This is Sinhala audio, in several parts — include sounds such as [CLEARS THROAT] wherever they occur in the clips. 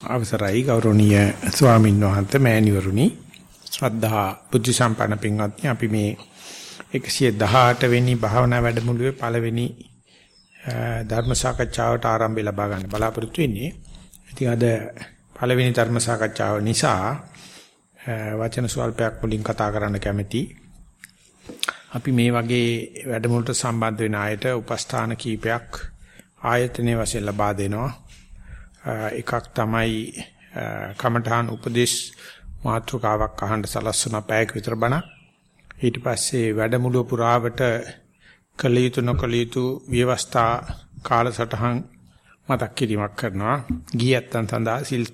අවසරයි ගෞරවනීය ස්වාමීන් වහන්සේ මෑණිවරුනි ශ්‍රද්ධා බුද්ධ සම්පන්න පින්වත්නි අපි මේ 118 වෙනි භාවනා වැඩමුළුවේ පළවෙනි ධර්ම සාකච්ඡාවට ආරම්භය ලබා ගන්න බලාපොරොත්තු වෙන්නේ. ඉතින් අද පළවෙනි ධර්ම සාකච්ඡාව නිසා වචන ස්වල්පයක් වලින් කතා කරන්න කැමැති. අපි මේ වගේ වැඩමුළුවට සම්බන්ධ වෙන අයට උපස්ථාන කීපයක් ආයතනයේ වශයෙන් ලබා දෙනවා. එකක් තමයි කමඨාන් උපදේශ මාතෘකාවක් අහන්න සලස්වන පැයක විතර බණ. ඊට පස්සේ වැඩමුළුව පුරාවට කළ යුතු නොකළ යුතු ව්‍යවස්ථා කාලසටහන් මතක් කිරීමක් කරනවා. ගියත්තන් සඳහා සිල්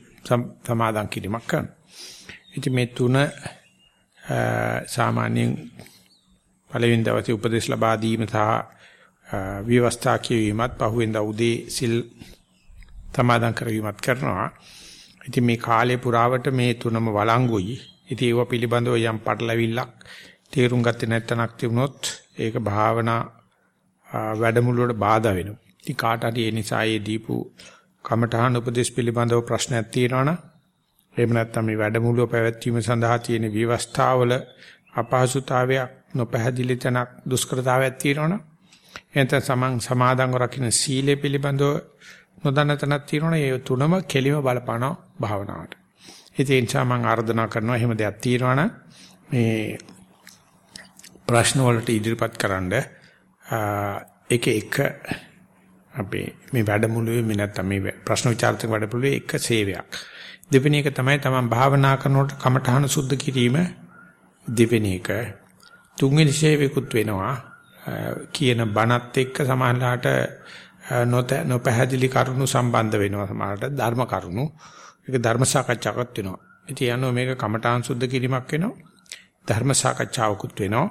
සමාදන් කිරීමක් කරනවා. ඉතින් මේ තුන සාමාන්‍යයෙන් පළවෙනි දවසේ උපදේශ ලබා දීම සහ ව්‍යවස්ථා කියවීමත් පහුවෙන්දා උදේ සිල් සමාදන් කරවීමත් කරනවා. ඉතින් මේ කාලේ පුරාවට මේ තුනම වළංගුයි. ඉතින් ඒව පිළිබඳව යම් පටලවිල්ලක් තේරුම් ගත්තේ නැත්නම්ක් තිබුණොත් ඒක භාවනා වැඩමුළුවට බාධා වෙනවා. ඉතින් කාට හරි ඒ නිසා ඒ දීපු කමඨහන් උපදේශ පිළිබඳව ප්‍රශ්නයක් තියෙනවනම් එහෙම නැත්නම් මේ වැඩමුළුව පැවැත්වීම සඳහා තියෙන විවස්ථාවල අපහසුතාවයක් නොපැහැදිලි තැනක් දුෂ්කරතාවයක් තියෙනවනම් එතන සමන් සමාදන්ව රකින්න සීලය පිළිබඳව නොදන්න තැනක් තියෙනවනේ ඒ තුනම කෙලිම බලපාන භාවනාවට. ඒ නිසා මම ආර්දනා කරනවා එහෙම දෙයක් තියෙනවනම් මේ ප්‍රශ්න වලට ඉදිරිපත් කරන්න ඒක එක අපේ මේ වැඩමුළුවේ මේ නැත්තම් මේ ප්‍රශ්න විචාරක වැඩමුළුවේ එක සේවයක්. දෙවෙනි එක තමයි තමන් භාවනා කරනකොට කමඨහන සුද්ධ කිරීම දෙවෙනි එක. තුන්වෙනි සේවෙකුත් වෙනවා. කියන බණත් එක්ක සමානලාට නොපැහැදිලි කරුණු සම්බන්ධ වෙනවා සමහරට ධර්ම කරුණු. ඒක ධර්ම සාකච්ඡාවක් වෙනවා. ඉතින් යනවා මේක කමඨාන් සුද්ධ කිරීමක් වෙනවා. ධර්ම සාකච්ඡාවකුත් වෙනවා.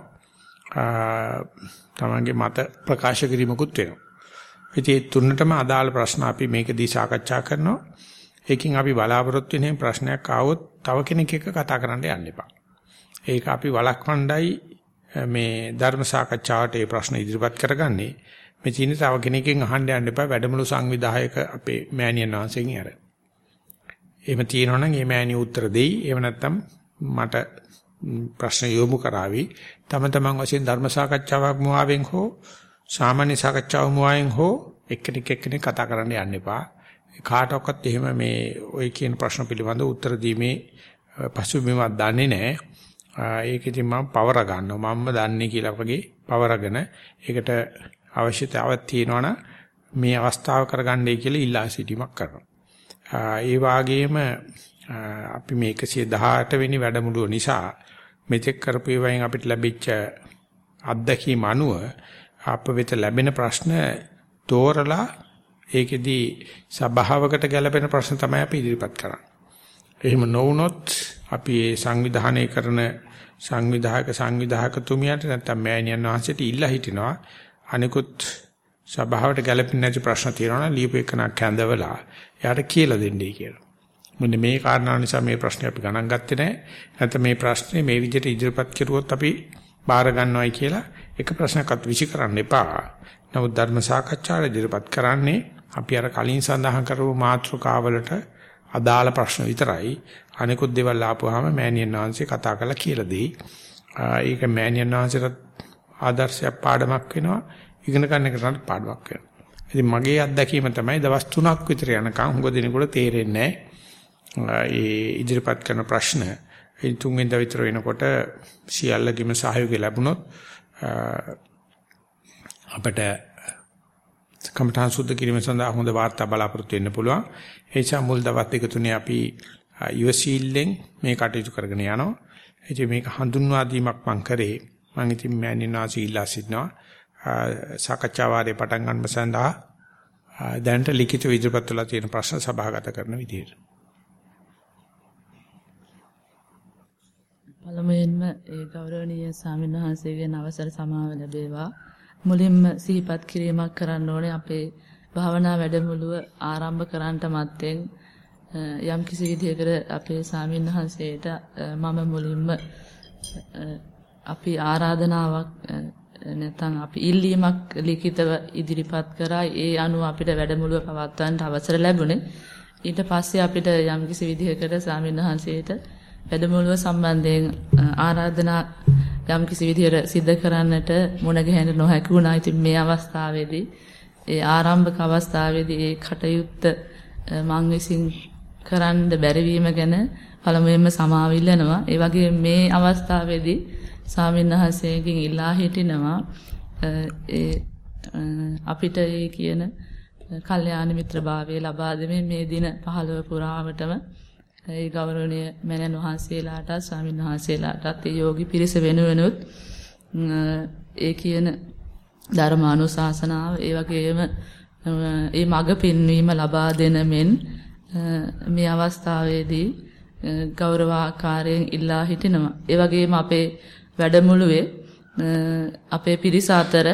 තමන්ගේ මත ප්‍රකාශ කිරීමකුත් වෙනවා. ඉතින් මේ තුනටම අදාළ ප්‍රශ්න අපි මේකදී සාකච්ඡා කරනවා. ඒකෙන් අපි බලාපොරොත්තු වෙන ප්‍රශ්නයක් ආවොත් තව කෙනෙක් එක්ක කතා කරන්න යන්න එපා. ඒක අපි වළක්වණ්ඩයි මේ ධර්ම සාකච්ඡාවට මේ ප්‍රශ්න ඉදිරිපත් කරගන්නේ. මේ චීන තව කෙනෙක්ගෙන් අහන්න යන්න එපා වැඩමුළු සංවිධායක අපේ මෑණියන් වහන්සේගෙන් අර. එහෙම තියෙනවා නම් මේ මෑණිය උත්තර දෙයි. එහෙම නැත්නම් මට ප්‍රශ්න යොමු කරાવી. තම තමන් වශයෙන් ධර්ම සාකච්ඡාවක් මුවාවෙන් හෝ සාමාන්‍ය සාකච්ඡාවක් මුවාවෙන් හෝ එක්කෙනෙක් එක්කෙනෙක් කතා කරන්න යන්න එපා. කාටවත් එහෙම මේ ওই කියන ප්‍රශ්න පිළිබඳව උත්තර දීමේ පසුබිමක් දන්නේ නැහැ. ඒක ඉතින් මම පවර ගන්නවා. මම්ම දන්නේ කියලා වගේ පවරගෙන ඒකට අවශ්‍යතාවක් තියෙනවනම් මේ අවස්ථාව කරගන්නයි කියලා ඉල්ලා සිටීමක් කරනවා. ඒ වාගේම අපි මේ 118 වෙනි වැඩමුළුව නිසා මෙතෙක් කරපු ඒවායින් අපිට ලැබිච්ච අත්දැකීම් අනුව අප වෙත ලැබෙන ප්‍රශ්න තෝරලා ඒකෙදී සභාවකට ගැලපෙන ප්‍රශ්න තමයි අපි ඉදිරිපත් කරන්නේ. එහෙම නොවුනොත් අපි මේ සංවිධානය කරන සංවිධායක සංවිධායකතුමියට නැත්නම් මෑණියන් වහන්සේට ඉල්ලා හිටිනවා අනිකුත් සභාවට ගැලපෙන්නේ නැති ප්‍රශ්න තියෙනවා නම් ලියපු එකනක් කැඳවලා එයාට කියලා දෙන්නයි කියලා. මොන්නේ මේ කාරණා නිසා මේ ප්‍රශ්නේ අපි ගණන් ගත්තේ නැහැ. නැත්නම් මේ ප්‍රශ්නේ මේ විදිහට ඉදිරිපත් කරුවොත් අපි බාර ගන්නවයි කියලා එක ප්‍රශ්නයක්වත් විසිකරන්න එපා. නමුත් ධර්ම සාකච්ඡාවට ඉදිරිපත් කරන්නේ අපි අර කලින් සඳහන් කරපු මාතෘකාවලට අදාළ ප්‍රශ්න විතරයි. අනිකුත් දේවල් ආපුවාම මෑනියන් වහන්සේ කතා කරලා කියලා දෙයි. ඒක මෑනියන් වහන්සේට ආදර්ශයක් පාඩමක් වෙනවා. ඉගෙන ගන්න එකට පාඩමක් වෙනවා. ඉතින් මගේ අත්දැකීම තමයි දවස් 3ක් විතර යනකම් හුඟ දිනකොට තේරෙන්නේ ඒ ඉදිරිපත් කරන ප්‍රශ්න ඒ තුන්වෙනිදා විතර වෙනකොට සියල්ලගේම සහයෝගය ලැබුණොත් අපිට කමඨාන් සුද්ධ කිරීම සඳහා හොඳ වාර්තා බලාපොරොත්තු වෙන්න පුළුවන්. ඒ නිසා මුල් දවස් දෙක තුනේ අපි යුවසීල්ලෙන් මේ කටයුතු කරගෙන යනවා. ඉතින් මේක හඳුන්වා දීමක් මම කරේ. මම ඉතින් මෑණිනාසී ඉල්ලා සිටිනවා. සාකච්ඡා වාරේ පටන් ගන්න සඳහා දැනට ලිඛිත ඉදිරිපත් වෙලා තියෙන ප්‍රශ්න සභාගත කරන විදියට. පළමුවෙන්ම ඒ ගෞරවනීය ස්වාමීන් වහන්සේගෙන් අවසර සමාව ලැබේවා. මුලින්ම සිහිපත් කිරීමක් කරන්න ඕනේ අපේ භාවනා වැඩමුළුව ආරම්භ කරන්නට මත්තෙන් යම් කිසි විදිහකට අපේ ස්වාමීන් වහන්සේට මම මුලින්ම අපි ආරාධනාවක් නැත්නම් අපි ඉල්ලීමක් ලිඛිතව ඉදිරිපත් කරා ඒ අනුව අපිට වැඩමුළුව පවත්වන්න අවසර ලැබුණේ ඊට පස්සේ අපිට යම්කිසි විදිහකට ස්වාමින්වහන්සේට වැඩමුළුව සම්බන්ධයෙන් ආරාධනා යම්කිසි විදිහට සිද්ධ කරන්නට මුණ ගැහෙන්න නොහැකි වුණා. ඉතින් මේ අවස්ථාවේදී ඒ ආරම්භක අවස්ථාවේදී ඒ කටයුත්ත මං විසින් කරන්න බැරි වීම ගැන පළමුවෙන්ම සමාව ඉල්ලනවා. ඒ වගේ මේ අවස්ථාවේදී ස්වාමින්වහන්සේගෙන් ඉල්ලා හිටිනවා ඒ අපිට ඒ කියන කල්යාණ මිත්‍රභාවය ලබා දෙමින් මේ දින 15 පුරාවටම ඒ ගෞරවනීය මෑණන් වහන්සේලාට ස්වාමීන් වහන්සේලාටත් ඒ යෝගි පිරිස වෙනුවෙනුත් ඒ කියන ධර්මානුශාසනාව ඒ වගේම ඒ මඟ පෙන්වීම ලබා දෙන මෙන් මේ අවස්ථාවේදී ගෞරවාකාරයෙන් ඉල්ලා හිටිනවා. ඒ වගේම අපේ වැඩමුළුවේ අපේ පිරිස අතර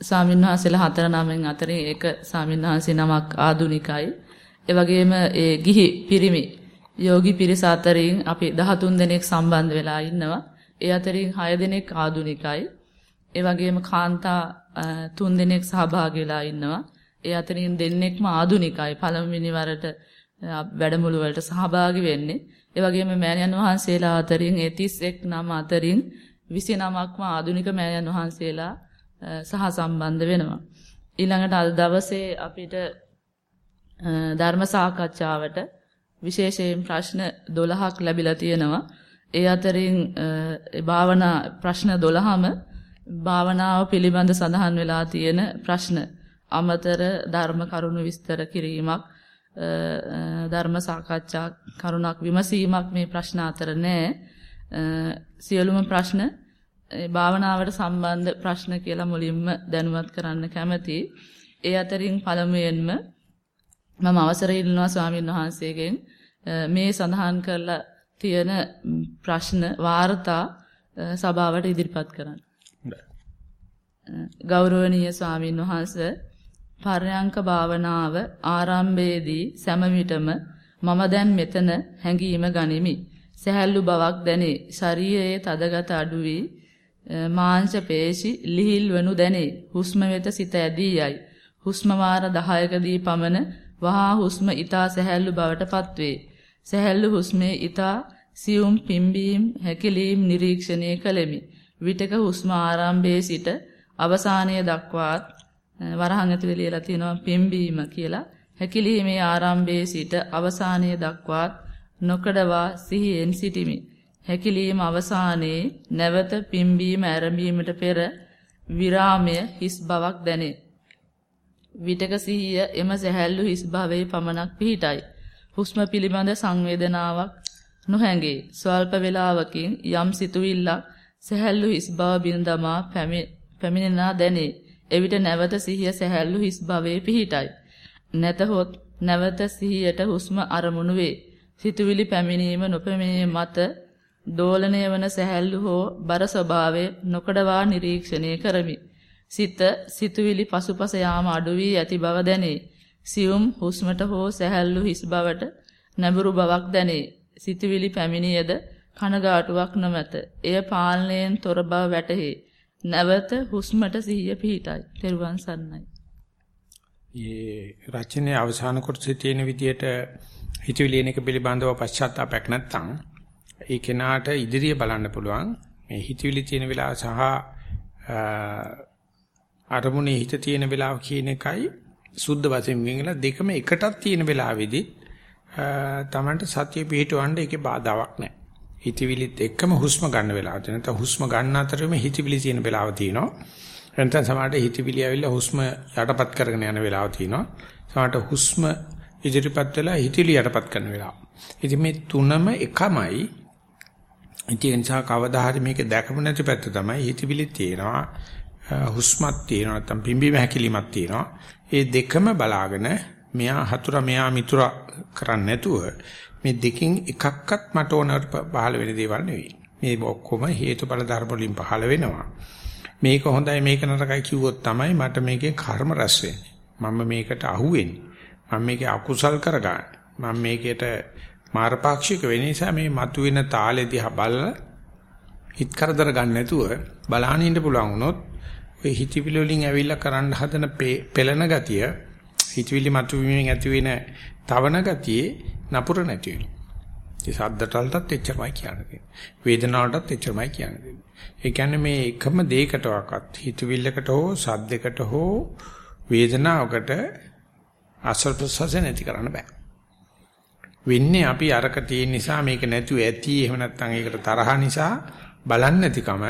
ස්වාමින්වහන්සේලා හතර නමෙන් අතරින් එක ස්වාමින්වහන්සේ නමක් ආදුනිකයි. ඒ වගේම ඒ ගිහි පිරිමි යෝගි පිරිස අතරින් අපි 13 දෙනෙක් සම්බන්ධ වෙලා ඉන්නවා. ඒ අතරින් 6 දෙනෙක් ආදුනිකයි. ඒ වගේම කාන්තා 3 දෙනෙක් සහභාගී වෙලා ඉන්නවා. ඒ අතරින් දෙන්නෙක්ම ආදුනිකයි. පළමුවෙනි වරට වැඩමුළු වලට සහභාගී වෙන්නේ. ඒ වගේම මෑණියන් වහන්සේලා අතරින් 31 නම අතරින් 29ක්ම ආදුනික මෑණියන් වහන්සේලා සහ සම්බන්ධ වෙනවා. ඊළඟට අද දවසේ අපිට ධර්ම සාකච්ඡාවට විශේෂයෙන් ප්‍රශ්න 12ක් ලැබිලා තියෙනවා. ඒ අතරින් භාවනා ප්‍රශ්න 12ම භාවනාව පිළිබඳ සඳහන් වෙලා තියෙන ප්‍රශ්න අමතර ධර්ම කරුණු විස්තර කිරීමක් ධර්ම සාකච්ඡා කරුණක් විමසීමක් මේ ප්‍රශ්න අතර නැහැ. සියලුම ප්‍රශ්න භාවනාවට සම්බන්ධ ප්‍රශ්න කියලා මුලින්ම දැනුවත් කරන්න කැමතියි. ඒ අතරින් පළමුවෙන්ම මම අවසර ඉල්ලනවා ස්වාමීන් වහන්සේගෙන් මේ සඳහන් කරලා තියෙන ප්‍රශ්න වාර්තා සභාවට ඉදිරිපත් කරන්න. ගෞරවනීය ස්වාමීන් වහන්සේ පර්යංක භාවනාව ආරම්භයේදී සෑම විටම මම දැන් මෙතන හැඟීම ගනිමි. සැහැල්ලු බවක් දැනේ. ශරීරයේ තදගත අඩු වී මාංශ පේශි ලිහිල් වනු දැනේ. හුස්ම වෙත සිත ඇදී යයි. හුස්ම වාර 10කදී පමණ වහා හුස්ම ඊතා සැහැල්ලු බවට පත්වේ. සැහැල්ලු හුස්මේ ඊතා සියුම් පිම්බීම් හැකිලීම් නිරීක්ෂණය කළෙමි. විටක හුස්ම ආරම්භයේ සිට අවසානය දක්වාත් වරහන් ඇතුලේ ලියලා තියෙනවා පිම්බීම කියලා. හැකිලීමේ ආරම්භයේ සිට අවසානය දක්වාත් නොකඩවා සිහියෙන් සිටිමි. හැකිලීම අවසානයේ නැවත පිම්බීම ආරම්භීමට පෙර විරාමය හිස් බවක් දැනේ. විටක සිහිය එම සැහැල්ලු හිස් භවයේ පමණක් පිහිටයි. හුස්ම පිළිබඳ සංවේදනාවක් නොහැඟේ. ස්වල්ප වේලාවකින් යම් සිතුවිල්ලක් සැහැල්ලු හිස් බව බින්දමා පැමිණෙනා දැනේ. එවිට නැවත සිහිය සැහැල්ලු හිස් භවයේ පිහිටයි. නැතහොත් නැවත සිහියට හුස්ම අරමුණු වේ. සිතුවිලි පැමිණීම නොපැමිණීම මත දෝලණය වන සැහැල්ලු හෝ බර ස්වභාවය නොකඩවා නිරීක්ෂණය කරමි. සිත සිතුවිලි පසුපස යාම අඩු වී ඇති බව දැනේ. සියුම් හුස්මට හෝ සැහැල්ලු හිස් බවට නැඹුරු බවක් දැනේ. සිතුවිලි පැමිණියද කනගාටුවක් නොමැත. එය පාලනයෙන් තොර බව වැටහේ. නැවත හුස්මට සිහිය පිහිටයි. තෙරුවන් සරණයි. මේ රචනයේ අවසාන කොටසේ තියෙන විදිහට හිතවිලි එන එක පිළිබඳව පශ්චාත්තාවයක් නැත්නම් ඒ කෙනාට ඉදිරිය බලන්න පුළුවන්. මේ හිතවිලි තියෙන වෙලාව සහ අරමුණේ හිත තියෙන වෙලාව කියන එකයි සුද්ධ වශයෙන් වෙනලා දෙකම එකටත් තියෙන වෙලාවේදී තමන්ට සතිය පිහිටවන්න ඒකේ බාධාවක් නැහැ. හිතවිලිත් එක්කම හුස්ම ගන්න වෙලාව තියෙන. නැත්නම් හුස්ම ගන්න අතරෙම හිතවිලි තියෙන වෙලාව තියෙනවා. නැත්නම් සමහරට හිතවිලි ඇවිල්ලා හුස්ම යටපත් කරගෙන යන වෙලාව තියෙනවා. සමහරට හුස්ම ඉදිරිපත් වෙලා හිතවිලි යටපත් කරන වෙලාව. ඉතින් මේ තුනම එකමයි. ඉතින් ඒ නිසා කවදා හරි මේක දැකපු නැති පැත්ත තමයි හිතවිලි තියෙනවා. හුස්මක් තියෙනවා නැත්නම් පිම්බීම හැකිලිමක් තියෙනවා. ඒ දෙකම බලාගෙන මෙයා හතුර මෙයා මිතුර කරන්නේ නැතුව මේ දෙකින් එකක්වත් මට ඕනට පහළ වෙන දේවල් නෙවෙයි. මේ ඔක්කොම හේතුඵල ධර්ම වලින් පහළ වෙනවා. මේක හොඳයි මේක නරකයි කිව්වොත් තමයි මට මේකේ කර්ම රැස් වෙන්නේ. මම මේකට අහුවෙන්නේ. මම මේකේ අකුසල් කරගන්න. මම මේකේට මාරපාක්ෂික වෙන නිසා මේ මතුවෙන තාලෙ දිහා බලලා හිත කරදර ගන්න නැතුව බලහන් ඉන්න පුළුවන් වුණොත් ඔය හිතවිලි වලින් ඇවිල්ලා කරන්න හදන පෙළෙන ගතිය හිතවිලි මතුවීමෙන් ඇති වෙන තවන ගතියේ නපුර නැති වෙනවා. ඒ සද්දටල්ටත් එච්චරමයි කියන්නේ. වේදනාවටත් එච්චරමයි කියන්නේ. ඒ කියන්නේ මේ එකම දෙයකටවත් හිතවිල්ලකට හෝ සද්දයකට හෝ වේදනාවකට ආශ්‍රව ප්‍රසවාස නැති කරන්න බෑ. වෙන්නේ අපි අරක තියෙන නිසා මේක නැතුව ඇති එහෙම නැත්නම් ඒකට තරහ නිසා බලන්නේ නැතිකම.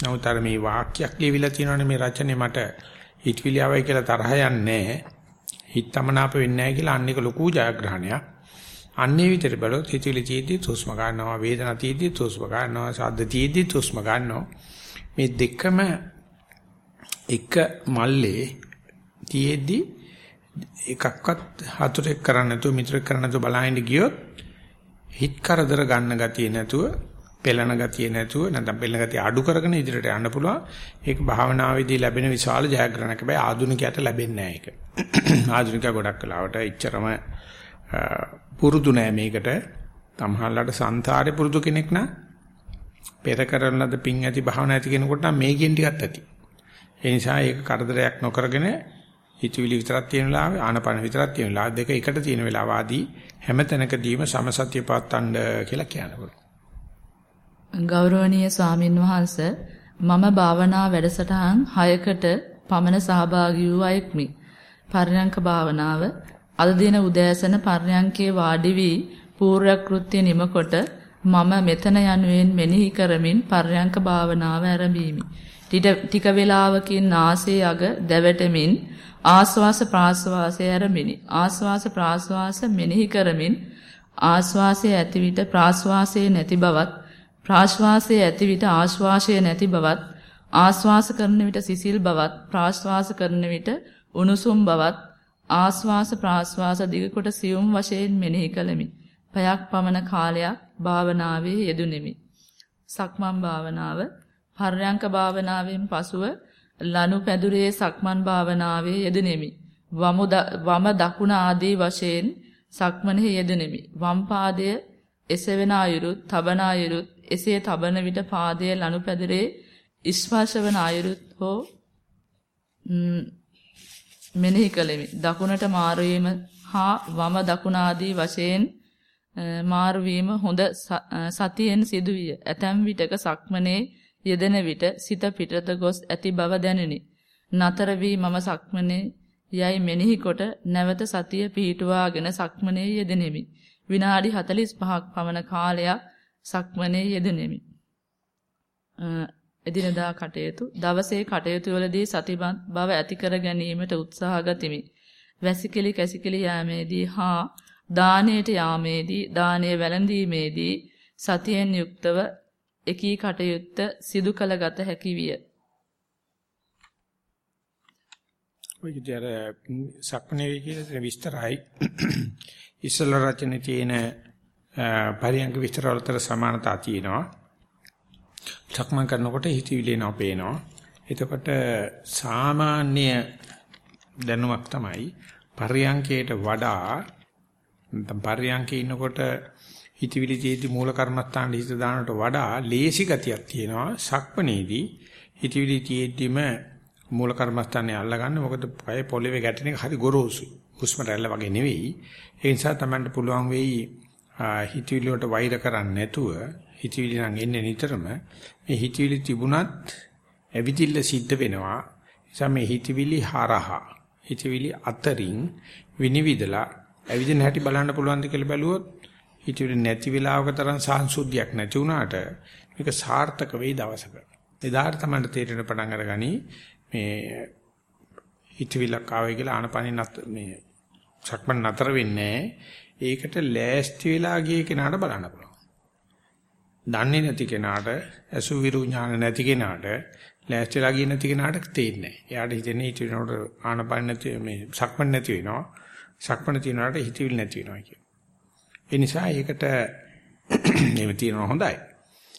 නමුත් අර මේ වාක්‍යයක් ලියවිලා තියෙනවනේ මේ රචනයේ මට හිතවිලි ආවයි කියලා තරහ යන්නේ නැහැ. හිතමනාප වෙන්නේ නැහැ කියලා අන්න එක ලොකු ජයග්‍රහණයක්. අන්නේ විතර බලොත් හිතවිලි තියෙද්දි තුස්ම ගන්නවා වේදනා තියෙද්දි තුස්ම ගන්නවා ශබ්ද තියෙද්දි තුස්ම ගන්නවා. මේ දෙකම එක මල්ලේ තියෙද්දි එකක්වත් හතුරෙක් කරන්න නැතුව මිත්‍රෙක් කරන්න නැතුව බලහින්න ගියොත් හිත කරදර ගන්න ගතිය නැතුව පෙළන ගතිය නැතුව නැත්නම් පෙළන ගතිය අඩු කරගෙන ඉදිරියට යන්න පුළුවන්. ඒක භාවනාවේදී ලැබෙන විශාල ජයග්‍රහණයක්. හැබැයි ආධුනිකයට ලැබෙන්නේ නැහැ ඒක. [CLEARS THROAT] ආධුනිකයා ගොඩක් කලාවට ඉච්චරම පුරුදු නෑ මේකට. තමහල්ලාට සංසාරේ පුරුදු කෙනෙක් නම් පෙර කරන ලද පිං ඇති භාවනා ඇති කෙනෙකුට නම් මේකෙන් ටිකක් ඇති. ඒ නිසා ඒක කරදරයක් නොකරගෙන හිතවිලි විතරක් තියෙන වෙලාවෙ ආනපන විතරක් තියෙන වෙලාව දෙක එකට තියෙන වෙලාව ආදී හැම තැනකදීම සමසත්‍ය පවත්තන්න කියලා කියනවා. ගෞරවනීය ස්වාමින් වහන්ස මම භාවනා වැඩසටහන් 6කට පමණ සහභාගී වූ අයෙක්මි. පර්යංක භාවනාව අද දින උදෑසන පර්යංකේ වාඩි වී පූර්ව කෘත්‍ය නිමකොට මම මෙතන යනුවෙන් මෙනෙහි කරමින් පර්යංක භාවනාව ආරම්භීමි. ටික වේලාවකින් නාසයේ අග දැවටමින් ආස්වාස ප්‍රාස්වාසය ආරම්භිනි. ආස්වාස ප්‍රාස්වාස මෙනෙහි කරමින් ආස්වාසයේ ඇති විට ප්‍රාස්වාසයේ නැති බවත් ප්‍රාශ්වාසයේ ඇති විට ආශ්වාසය නැති බවත් ආශ්වාස කරන විට සිසිල් බවත් ප්‍රාශ්වාස කරන විට උණුසුම් බවත් ආශ්වාස ප්‍රාශ්වාස දිග කොට සියුම් වශයෙන් මෙනෙහි කළෙමි. පයක් පමණ කාලයක් භාවනාවේ යෙදුණෙමි. සක්මන් භාවනාව පර්යංක භාවනාවෙන් පසුව ලනු පැදුරේ සක්මන් භාවනාවේ යෙදුණෙමි. වම දකුණ ආදී වශයෙන් සක්මනෙහි යෙදුණෙමි. වම් පාදය එසවෙන අයුරුත්, තබන අයුරුත්, එසේ තබන විට පාදයේ ලනුපැදුරේ ස්පර්ශ වන අයුරුත් හෝ මෙනෙහි කළෙමි. දකුණට මාරු හා වම දකුණ ආදී වශයෙන් මාරු හොඳ සතියෙන් සිදුවිය. ඇතැම් විටක සක්මනේ යෙදෙන විට සිත පිටත ගොස් ඇති බව දැනිනි. නතර වී මම සක්මනේ යයි මෙනෙහි කොට නැවත සතිය පිහිටුවාගෙන සක්මනේ යෙදෙනෙමි. විනාඩි 45ක් පමණ කාලයක් සක්මනේ යෙදෙනෙමි. එදිනදා කටයුතු දවසේ කටයුතු වලදී සතිමත් බව ඇති කර ගැනීමට උත්සාහ ගතිමි. වැසිකිලි කැසිකිලි යාමේදී හා දානයට යාමේදී දානය වැළඳීමේදී සතියෙන් යුක්තව එකී කටයුත්ත සිදු කළ ගත හැකි විය. ඔය විදිහට සක්මනේ කියන විස්තරයි ඉස්සල රචනයේ තියෙන පරියංග විස්තර වලතර සමානතා තියෙනවා. සක්මන් කරනකොට හිතවිලි එනවා පේනවා. එතකොට සාමාන්‍ය දැනුමක් තමයි පරියංකයට වඩා නැත්නම් පරියංකේ ඉන්නකොට හිතවිලි තියෙදි මූල කර්මස්ථානයේ හිත දානට වඩා ලේසි ගතියක් තියෙනවා. සක්මනේදී හිතවිලි තියෙද්දිම මූල කර්මස්ථානේ අල්ලගන්න මොකද පය පොළවේ ගැටෙන එක හරි ගොරෝසුයි. හුස්ම රැල්ල වගේ නෙවෙයි. ඒ නිසා තමයි පුළුවන් වෙයි හිතවිලි වලට වෛර කරන්නේ නැතුව හිතවිලි නම් එන්නේ නිතරම මේ හිතවිලි තිබුණත් ඇවිදිල්ල සිද්ධ වෙනවා. නිසා මේ හිතවිලි හරහා හිතවිලි අතරින් විනිවිදලා ඇවිදින හැටි බලන්න පුළුවන්ද කියලා බැලුවොත් හිතවිලි නැති වෙලාවක තරම් සාංශුද්ධියක් නැති වුණාට මේක සාර්ථක වෙයි දවසක. එදාට තමයි තේරෙන පටන් අරගනි මේ හිතවිලක් ආවයි කියලා ආනපනින් මේ සක්මන් නතර වෙන්නේ ඒකට ලෑස්ති වෙලා ගිය කෙනාට බලන්න පුළුවන්. දන්නේ නැති කෙනාට අසු විරු ඥාන නැති කෙනාට ලෑස්ති වෙලා ගිය නැති කෙනාට තේින්නේ නැහැ. එයාට හිතෙන්නේ හිතවිනකොට ආනපන නැති මේ සක්මන් නැති වෙනවා. සක්මන තියනකොට හිතවිලි නැති වෙනවා කියන. ඒ නිසා ඒකට [CLEARS THROAT] එහෙම තියනවා හොඳයි.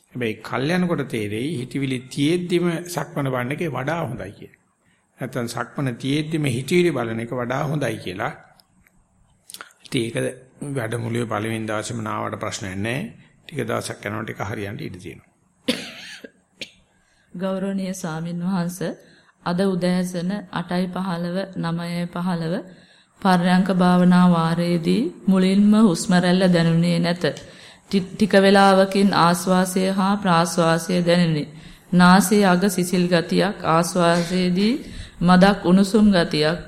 හැබැයි කල් යනකොට තේරෙයි හිතවිලි තියෙද්දිම සක්මන බලන එකේ වඩා හොඳයි කියලා. නැත්නම් සක්මන තියෙද්දිම හිතවිලි බලන එක වඩා හොඳයි කියලා. ඉතින් ඒක වැඩමුළුවේ පළවෙනි දවසේම නාවට ප්‍රශ්නයක් නැහැ. ටික දවසක් යනකොට ඒක හරියන්න ඉඩ තියෙනවා. [COUGHS] ගෞරවනීය ස්වාමින් වහන්සේ අද උදෑසන 8:15 9:15 පර්යංක භාවනා වාරයේදී මුලින්ම හුස්ම රැල්ල දැනුනේ නැත. ටික වේලාවකින් ආස්වාසය හා ප්‍රාස්වාසය දැනිනි. නාසයේ අග සිසිල් ගතියක් ආස්වාසයේදී මදක් උණුසුම් ගතියක්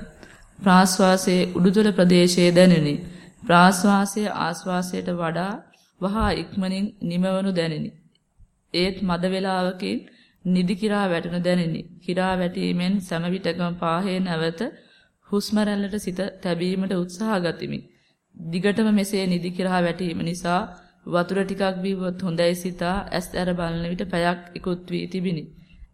ප්‍රාස්වාසයේ උඩුතල ප්‍රදේශයේ දැනිනි. ප්‍රාස්වාසය ආස්වාසයට වඩා වහා ඉක්මනින් නිමවනු දැනිනි. ඒත් මද වේලාවකින් නිදි කිරා වැටෙනු දැනිනි. කිරා වැටීමෙන් සම විටකම පාහේ නැවත හුස්ම රැල්ලට සිත තැබීමට උත්සාහ ගතිමි. දිගටම මෙසේ නිදි කිරා වැටීම නිසා වතුර ටිකක් බීවොත් හොඳයි සිතා ඇස් ඇර බලන විට පැයක් ඉක්ුත් වී තිබිනි.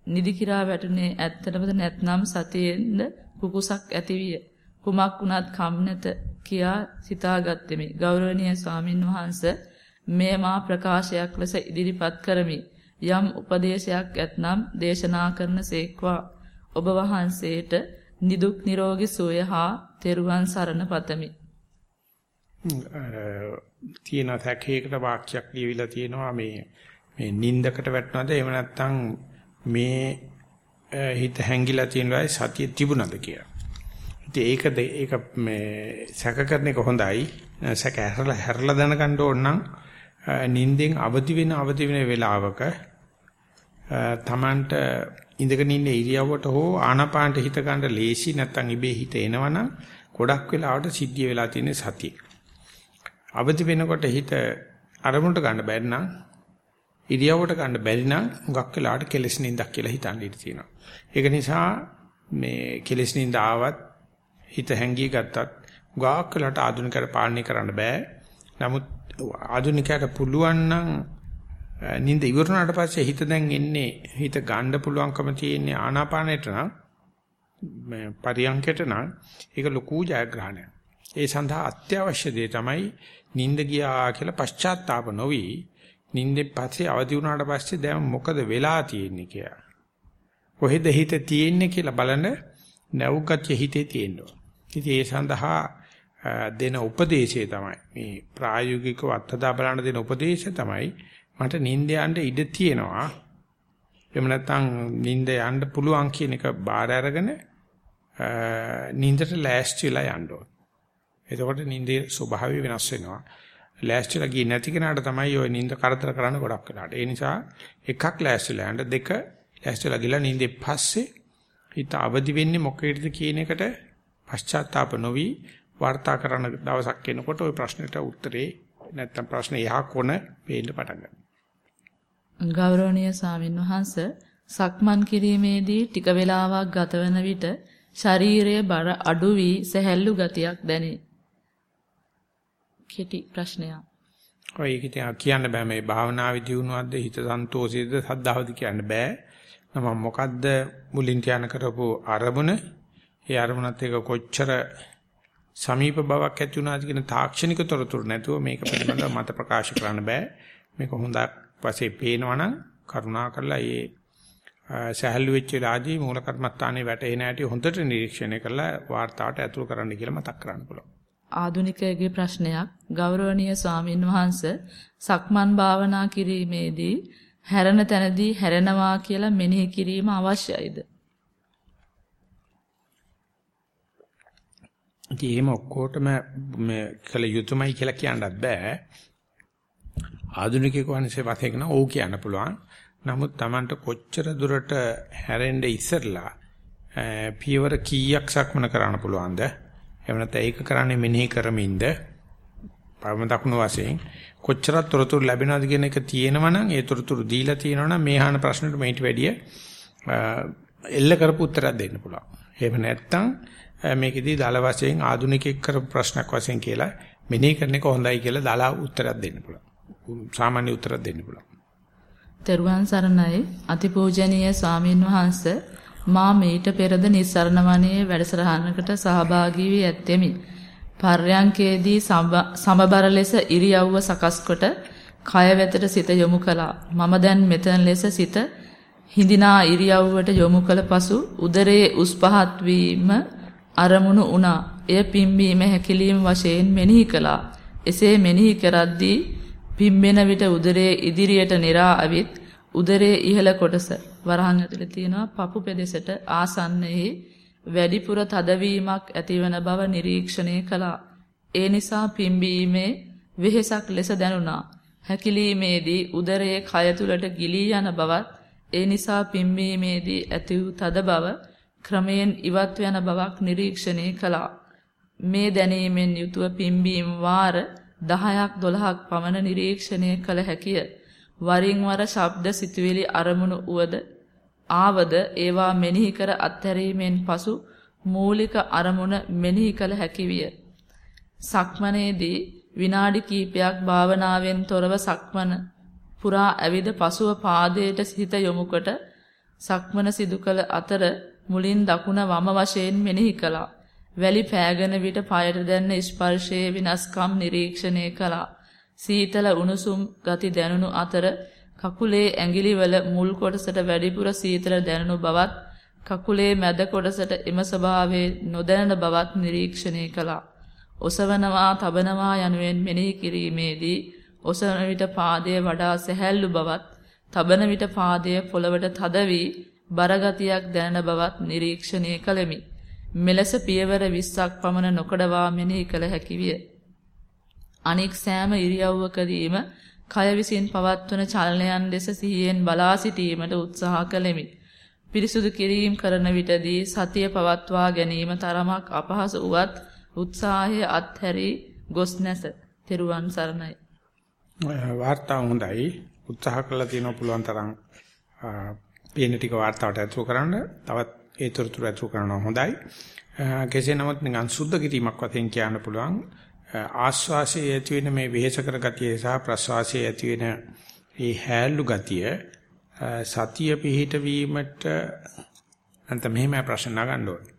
නිදි කිරා වැටුනේ ඇත්තටමද නැත්නම් සතියෙන්ද කුකුසක් ඇතිවිය. කුමක් වුණත් කම් නැත කියා සිතාගත්ෙමි. ගෞරවනීය ස්වාමින් වහන්සේ මේ මා ප්‍රකාශයක් ලෙස ඉදිරිපත් කරමි. යම් උපදේශයක් ඇතනම් දේශනා කරන සේක්වා ඔබ වහන්සේට නිදුක් නිරෝගී සුවය හා තෙරුවන් සරණ පතමි. තියෙන සැකයකට වාක්‍යයක් ලියවිලා තියෙනවා මේ මේ නින්දකට වැටුණාද එහෙම නැත්නම් මේ හිත හැංගිලා තියෙන වෙලාවේ සතිය තිබුණාද කියලා. ඉතින් ඒකද ඒක මේ සැක කරන එක හොඳයි. සැක හැරලා හැරලා දැනගන්න ඕන නම් නින්දෙන් අවදි වෙන අවදි වෙන වෙලාවක තමන්ට ඉඳගෙන ඉන්න ඉරියව්වට හෝ ආනාපානට හිත ගන්න ලේසි නැත්නම් ඉබේ හිත එනවනම් ගොඩක් වෙලාවට සිද්ධිය වෙලා තියෙන සතිය. අවදි වෙනකොට හිත අරමුණට ගන්න බැරි නම් ඉරියව්වට ගන්න බැරි නම් හුඟක් වෙලාවට කෙලස් නින්දක් කියලා හිතන්න ඉඩ තියෙනවා. ඒක නිසා මේ කෙලස් නින්ද ආවත් හිත හැංගී ගත්තත් හුඟක් වෙලාවට ආධුනිකයට පාලනය කරන්න බෑ. නමුත් ආධුනිකයට පුළුවන් නම් නිින්ද ඉවරනාට පස්සේ හිත දැන් එන්නේ හිත ගන්න පුළුවන්කම තියෙන්නේ ආනාපානෙට නම් මේ පරියන්කයට නම් ඒක ලොකු ජයග්‍රහණයක්. ඒ සඳහා අත්‍යවශ්‍ය දේ තමයි නිින්ද ගියා කියලා පශ්චාත්තාප නොවි නිින්දෙන් පස්සේ අවදි වුණාට පස්සේ දැන් මොකද වෙලා තියෙන්නේ කියලා. කොහෙද හිත තියෙන්නේ කියලා බලන නැවුගතිය හිතේ තියෙනවා. ඉතින් ඒ සඳහා දෙන උපදේශය තමයි මේ ප්‍රායෝගිකව අත්දැක බලන දෙන උපදේශය තමයි මට නිින්ද යන්න ඉඩ තියෙනවා. එහෙම නැත්නම් නිින්ද යන්න පුළුවන් කියන එක බාර අරගෙන නිින්දට ලෑස්තිලා යන්න ඕන. එතකොට නිින්දේ ස්වභාවය වෙනස් වෙනවා. ලෑස්තිලා ගියේ නැති කෙනාට තමයි ওই නිින්ද කරදර කරන්න ගොඩක් වෙලාට. ඒ නිසා එකක් ලෑස්තිලා යන්න දෙක ලෑස්තිලා ගිලා නිින්දේ පස්සේ හිත අවදි වෙන්නේ මොකේද කියන එකට පශ්චාත්තාප නොවි වාර්තා කරන දවසක් එනකොට ওই ප්‍රශ්නෙට උත්තරේ නැත්තම් ප්‍රශ්නේ යහ කොන පේන්න පටන් ගන්නවා. ගෞරවනීය ස්වාමින් වහන්ස සක්මන් කිරීමේදී ටික වේලාවක් ගතවන විට ශරීරයේ බර අඩු වී සැහැල්ලු ගතියක් දැනේ. කෙටි ප්‍රශ්නයක්. ඔය ඒක කියන්න බෑ මේ භාවනාවේ දියුණුවක්ද හිත සන්තෝෂයේද සද්ධාවද කියන්න බෑ. නම මොකද්ද මුලින් ධානය කරපු අරමුණ? ඒ අරමුණත් එක කොච්චර සමීප බවක් ඇති වුණාද කියන තාක්ෂණික තොරතුරු නැතුව මේක පිළිබඳව මත ප්‍රකාශ කරන්න බෑ. මේක හොඳක් පස්සේ පේනවනම් කරුණා කරලා ඒ සහැල්ලු වෙච්ච වෙලාදී මූල කර්මස්ථානයේ වැටෙන හැටි හොඳට නිරීක්ෂණය කරලා වාර්තාවට ඇතුළු කරන්න කියලා මතක් කරන්න පුළුවන්. ආදුනිකයෙකුගේ ප්‍රශ්නයක් ගෞරවනීය ස්වාමින් වහන්සේ සක්මන් භාවනා කිරීමේදී හැරෙන තැනදී හැරෙනවා කියලා මෙනෙහි කිරීම අවශ්‍යයිද? ඉතින් එහෙම ඔක්කොටම මේ කළ යුතුයමයි කියලා කියන්නත් බෑ. ආධුනිකයෙකු වහන්සේ වශයෙන් නම් ඕක කියන්න පුළුවන්. නමුත් Tamanට කොච්චර දුරට හැරෙන්න ඉස්සරලා පියවර කීයක් සක්මන කරන්න පුළුවන්ද? එහෙම නැත්නම් ඒක කරන්නේ මෙනෙහි කරමින්ද? පරම දක්ුණු වශයෙන් කොච්චරක් තොරතුරු ලැබෙනවද කියන එක තියෙනවනම් ඒ තොරතුරු දීලා තියෙනවනම් මේ අහන ප්‍රශ්නෙට මේට වැඩිය එල්ල කරපු උත්තරයක් දෙන්න පුළුවන්. එහෙම නැත්නම් මේකෙදී දල වශයෙන් ආධුනිකෙක් කරපු ප්‍රශ්නක් වශයෙන් කියලා මෙනෙහි කරන එක හොඳයි කියලා දලා උත්තරයක් දෙන්න පුළුවන්. සාමාන්‍ය උත්තරයක් දෙන්න පුළුවන්. තෙරුවන් සරණයි අතිපූජනීය ස්වාමින් වහන්සේ මා මීට පෙරද නිස්සරණ වනයේ වැඩසටහනකට සහභාගී වී ඇත්තෙමි. පර්යංකේදී සමබර ලෙස ඉරියව්ව සකස් කොට කය වෙතට සිත යොමු කළා. මම දැන් මෙතන ලෙස සිත හිඳිනා ඉරියව්වට යොමු කළ පසු උදරයේ උස් පහත් වීම අරමුණු වුණා. එය පිම්බීම හැකිලිම වශයෙන් මෙනෙහි කළා. එසේ මෙනෙහි කරද්දී පිම්බෙන විට උදරයේ ඉදිරියට නිරා අවිත් උදරයේ ඉහළ කොටස වරහන් ඇතුලේ තියෙනවා පපු පෙදෙසට ආසන්නයේ වැඩිපුර තදවීමක් ඇතිවන බව නිරීක්ෂණය කළා. ඒ නිසා පිම්බීමේ වෙහෙසක් ලෙස දැනුණා. හැකිලීමේදී උදරයේ කය තුලට ගිලී යන බවත් ඒ නිසා පිම්බීමේදී ඇති වූ තද බව ක්‍රමයෙන් ඉවත් වෙන බවක් නිරීක්ෂණය කළා. මේ දැනීමෙන් යුතුව පිම්බීම වාර 10ක් 12ක් පමණ නිරීක්ෂණය කළ හැකිය. වරින් වර ශබ්ද සිතුවිලි අරමුණු උවද ආවද ඒවා මෙනෙහි කර අත්හැරීමෙන් පසු මූලික අරමුණ මෙනෙහි කළ හැකි විය. සක්මනේදී විනාඩි කිහිපයක් භාවනාවෙන් තොරව සක්මන පුරා ඇවිද පසුව පාදයට සිත යොමුකොට සක්මන සිදු කළ අතර මුලින් දකුණ වම වශයෙන් මෙනෙහි කළා. වැලි පෑගෙන විට পায়ට දැනෙන ස්පර්ශයේ විනාශකම් නිරීක්ෂණය කළා. සීතල උණුසුම් ගති දැනුණු අතර කකුලේ ඇඟිලිවල මුල් කොටසට වැඩිපුර සීතල දැනුණු බවත් කකුලේ මැද කොටසට එම ස්වභාවයේ නොදැනෙන බවත් නිරීක්ෂණය කළා. ඔසවනවා, තබනවා යනුවෙන් මෙනෙහි කිරීමේදී ඔසවන විට පාදයේ වඩා සැහැල්ලු බවත්, තබන විට පාදයේ පොළවට තද වී බරගතියක් දැනෙන බවත් නිරීක්ෂණය කළෙමි. මෙලෙස පියවර 20ක් පමණ නොකඩවා මෙනෙහි කළ හැකි විය. අනෙක් සෑම ඉරියව්වකදීම කය විසින් පවත්වන චලනයන් දෙස සිහියෙන් බලා සිටීමට උත්සාහ කළෙමි. පිරිසුදු කිරීම කරන විටදී සතිය පවත්වා ගැනීම තරමක් අපහසු වුවත් උත්සාහය අත්හැරී ගොස් නැස. තෙරුවන් සරණයි. වාර්තා හොඳයි. උත්සාහ කළා තියෙනවා පුළුවන් තරම් පේන ටික වාර්තාවට ඇතුළු කරන්න. තවත් ඒ තොරතුරු ඇතුළු කරනවා හොඳයි. කෙසේ නමුත් නිකන් සුද්ධ කිරීමක් වශයෙන් කියන්න පුළුවන්. ආස්වාසයේ ඇති වෙන මේ වෙහෙස කර ගතිය සහ ප්‍රස්වාසයේ ඇති වෙන මේ හැල්ලු ගතිය සතිය පිහිට වීමට නැත්නම් මෙහෙම ප්‍රශ්න නගන්න ඕනේ.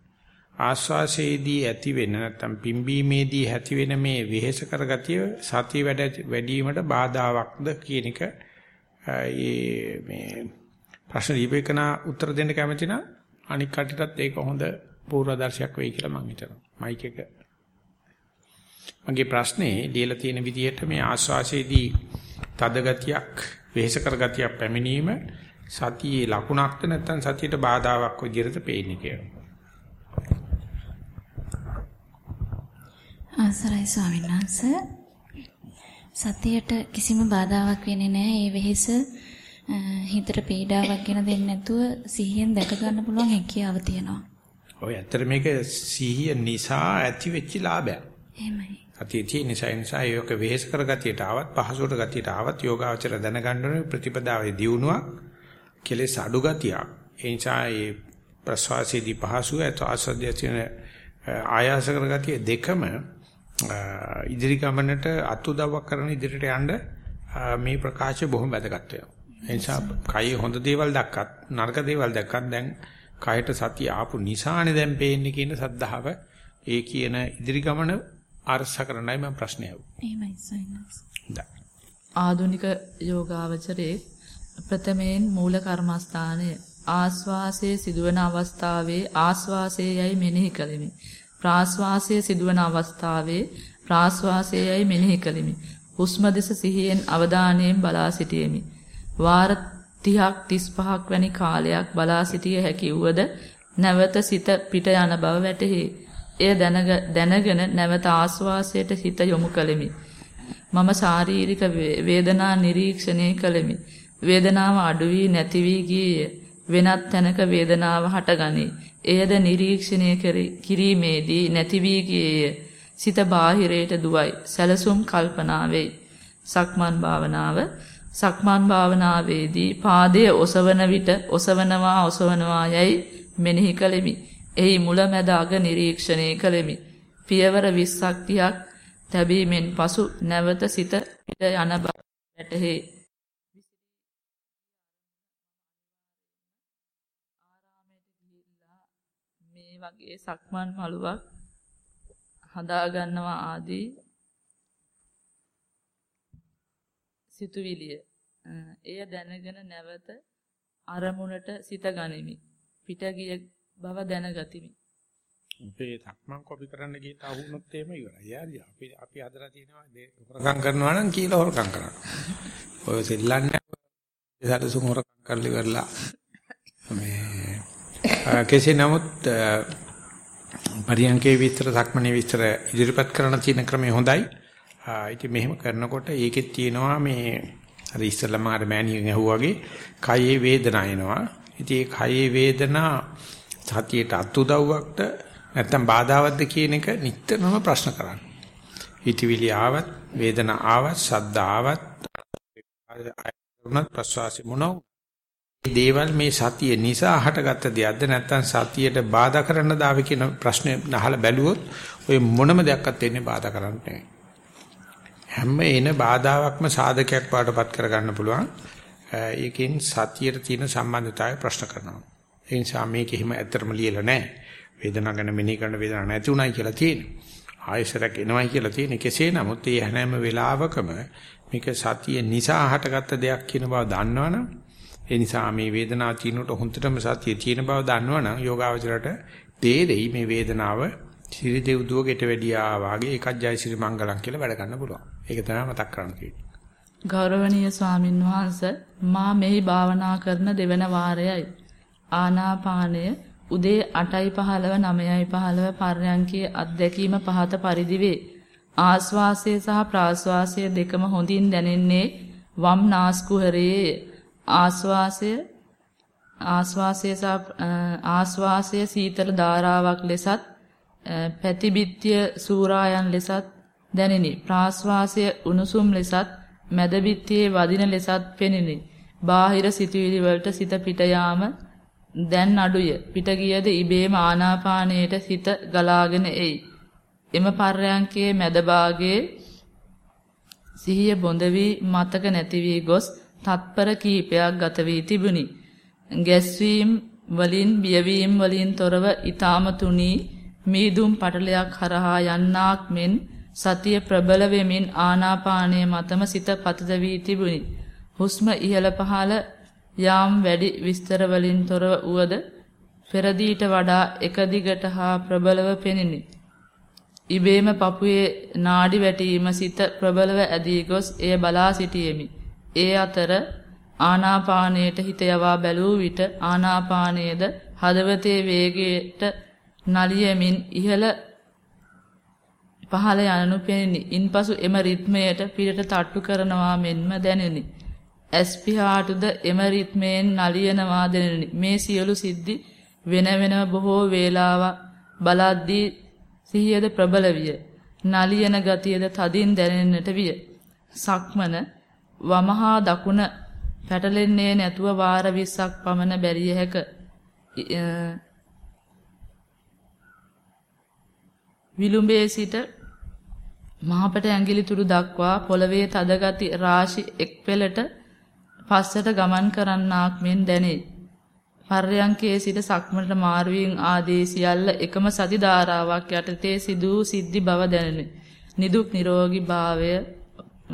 ආස්වාසයේදී ඇති වෙන නැත්නම් පිම්බීමේදී ඇති වෙන මේ වෙහෙස කර ගතිය සතිය වැඩ වැඩිවීමට බාධාවක්ද කියන එක මේ ප්‍රශ්න දීපේකන උත්තර දෙන්න කැමති නම් අනික් කටටත් ඒක හොඳ පූර්වදර්ශයක් වෙයි කියලා මම හිතනවා. මයික් එක මගේ ප්‍රශ්නේ ලියලා තියෙන විදිහට මේ ආස්වාසයේදී තද ගතියක් වෙහෙස කර ගතියක් පැමිණීම සතියේ ලකුණක්ද නැත්නම් සතියට බාධාවක් විදිහට පේන්නේ කියලා. ආසරයි ස්වාමීන් වහන්සේ සතියට කිසිම බාධාවක් වෙන්නේ නැහැ. ඒ වෙහෙස හිතට පීඩාවක් ගෙන දෙන්නේ නැතුව සිහියෙන් දැක ගන්න පුළුවන් හැකියාව තියෙනවා. ඔය ඇත්තට මේක සිහිය නිසා ඇති වෙච්ච ලාභයක්. එහෙමයි. සතිය තියෙන නිසා නිසා ඒක වෙහෙස කර ගතියට ආවත් පහසුවට ගතියට ආවත් යෝගාවචර දැනගන්න ඕනේ ප්‍රතිපදාවේ දියුණුවක් කෙලෙස් අඩු ගතියක්. ඒ නිසා මේ ප්‍රසවාසයේදී පහසුව ඇත ආසද්‍ය තියෙන ආයාස කර ගතිය දෙකම ඉදිරි ගමනට අතුදවක් කරන ඉදිරියට යන්න මේ ප්‍රකාශය බොහොම වැදගත් වෙනවා. නිසා කයි හොඳ දේවල් දැක්කත් නරක දේවල් දැක්කත් දැන් කයට සතිය ආපු නිසානේ දැන් පේන්නේ කියන සද්ධාව ඒ කියන ඉදිරි ගමන අරස කරන්නයි මම ප්‍රශ්නේ අහුවේ. එහෙමයි සයිනස්. ආධුනික යෝගාවචරයේ ප්‍රථමයෙන් මූල කර්මස්ථානය ආස්වාසයේ සිදුවන අවස්ථාවේ ආස්වාසයේයි මෙනෙහි කළෙමි. ප්‍රාස්වාසයේ සිදුවන අවස්ථාවේ ප්‍රාස්වාසයේයි මෙනෙහි කළෙමි. හුස්ම දෙස සිහියෙන් අවධානයෙන් බලා සිටියෙමි. වාර 30ක් 35ක් වැනි කාලයක් බලා සිටිය හැකි වුවද නැවත සිත පිට යන බව වැටහි. එය දැනගෙන නැවත ආස්වාසයට හිත යොමු කළෙමි. මම ශාරීරික වේදනා නිරීක්ෂණය කළෙමි. වේදනාව අඩු වී නැති වී ගියේය. වෙනත් තැනක වේදනාව හටගනී. එයද නිරීක්ෂණය කිරීමේදී නැති වී ගියේය. සිත බාහිරයට දුවයි. සැලසුම් කල්පනා වෙයි. සක්මන් භාවනාව සක්මන් භාවනාවේදී පාදයේ ඔසවන විට ඔසවනවා ඔසවනවා යයි මෙනෙහි කළෙමි. එහි මුලැමැද අග නිරීක්ෂණය කළෙමි. පියවර 20ක් 30ක් තැබීමෙන් පසු නැවත සිත පිට යන බව වැටහි. මේ වගේ සක්මන් මළුවක් හදා ගන්නවා ආදී සිතුවිලිය. එය දැනගෙන නැවත අරමුණට සිත ගනිමි. පිට ගිය බව දැනගතිමි. අපේ සක්මන් කොපි කරන්න ගිහින් අහුනොත් එහෙම ඉවරයි. යාරිය අපි අපි හදලා තියෙනවා හොරකම් කරනවා නම් කියලා හොරකම් කරනවා. ඔය සෙල්ලන්නේ සැලසුම් හොරකම් කරලි කරලා මේ කෙසේ නමුත් පරියන්කේ විස්තර සක්මණේ විස්තර ඉදිරිපත් කරන තියෙන ක්‍රමය හොඳයි. ඉතින් මෙහෙම කරනකොට ඒකෙත් තියෙනවා මේ අර ඉස්සෙල්ලාම අර මෑණියන් ඇහුවාගේ කයේ වේදනා එනවා. ඉතින් ඒ කයේ වේදනා සතියට අත්උදව්වක්ද නැත්නම් බාධාවත්ද කියන එක නිතරම ප්‍රශ්න කරන්නේ. හිතවිලි ආවත් වේදනා ආවත් ශබ්ද ආවත් උනත් ප්‍රසවාසි මොනෝ දේවල් මේ සතිය නිසා හටගත්ත දෙයක්ද නැත්නම් සතියට බාධා කරන්න දාවේ කියන ප්‍රශ්නේ අහලා බැලුවොත් ඔය මොනම දෙයක්වත් වෙන්නේ බාධා කරන්න නෙවෙයි. හැම එන බාධාවක්ම සාධකයක් පාටපත් කරගන්න පුළුවන්. ඒකෙන් සතියට තියෙන සම්බන්ධතාවය ප්‍රශ්න කරනවා. ඒ නිසා මේක එහෙම ඇත්තටම ලියලා නැහැ. වේදනාව ගැන මෙනෙහි කරන වේදනාවක් නැති උනායි කියලා තියෙනවා. ආයසරක් එනවයි කියලා තියෙන කෙසේ නමුත් ඒ හැම වෙලාවකම මේක සතිය නිසා හටගත්ත දෙයක් කියන බව දන්නවනම් ඒ නිසා මේ වේදනාව තියෙනකොට හොඳටම සතිය තියෙන බව දන්නවනම් යෝගාවචරයට තේරෙයි මේ වේදනාව සිරි දෙව්දුවකට වැඩියා වාගේ එකක් ජයසිරි මංගලම් කියලා වැඩ ගන්න පුළුවන්. ඒක තමයි මතක් කරන්න තියෙන්නේ. ගෞරවනීය ස්වාමින් වහන්සේ මා මෙහි භාවනා කරන දෙවන වාරයයි. ආනාපානය උදේ 8:15 9:15 පර්යන්කයේ අත්දැකීම පහත පරිදි වේ. ආස්වාසය සහ ප්‍රාස්වාසය දෙකම හොඳින් දැනෙන්නේ වම් නාස්කුහරයේ ආස්වාසය ආස්වාසය ආස්වාසය සීතල ධාරාවක් ලෙසත් පැතිබිත්‍ය සූරායන් ලෙසත් දැනිනි. ප්‍රාස්වාසය උණුසුම් ලෙසත් මැද බිත්තියේ වදින ලෙසත් පෙනිනි. බාහිර සිතුවිලි වලට සිත පිට යාම දැන් අඩුය. පිට ගියද ඉබේම ආනාපානයට සිත ගලාගෙන එයි. එම පර්යංකයේ මැද භාගයේ සිහිය බොඳ වී මතක නැති වී ගොස් තත්පර කීපයක් ගත වී තිබුණි. ගැස්වීම වලින් බියවීම වලින් තොරව ඊ타ම තුනී මීදුම් පටලයක් හරහා යන්නාක් මෙන් සතිය ප්‍රබල වෙමින් ආනාපානයේ මතම සිත පතද වී තිබුණි. හුස්ම ඉහළ පහළ යාම් වැඩි විස්තර වලින් තොරව උවද පෙරදීට වඩා එක දිගට හා ප්‍රබලව පෙනිනි. ඉබේම පපුවේ නාඩි වැටීම සිත ප්‍රබලව ඇදී ගොස් එය බලා සිටියෙමි. ඒ අතර ආනාපානයට හිත යවා බැලූ විට ආනාපානයේද හදවතේ වේගයට නලියමින් ඉහළ පහළ යනු පෙනිනි. ඉන්පසු එම රිද්මයට පිටට තට්ටු කරනවා මෙන්ම දැනිනි. ඇස්පිහාටුද එම රිද්මයෙන් නලියනවා දැනිනි. මේ සියලු සිද්ධි වෙන වෙනම බොහෝ වේලාවක් බලද්දී සිහියද ප්‍රබල විය. නලියන ගතියද තදින් දැනෙන්නට විය. සක්මන වමහා දකුණ පැටලෙන්නේ නැතුව වාර 20ක් පමණ බැරිය හැක. විලුඹේ සිට මහපට ඇඟිලි තුඩු දක්වා පොළවේ තද ගති රාශි එක් පෙළට පස්සට ගමන් කරන්නාක් මෙන් දැනේ. පර්යංකයේ සිට සක්මනට මාරුවීම් ආදී සියල්ල එකම සති ධාරාවක් යටතේ සිදු සිද්ධි බව දැනුනි. නිදුක් නිරෝගී භාවය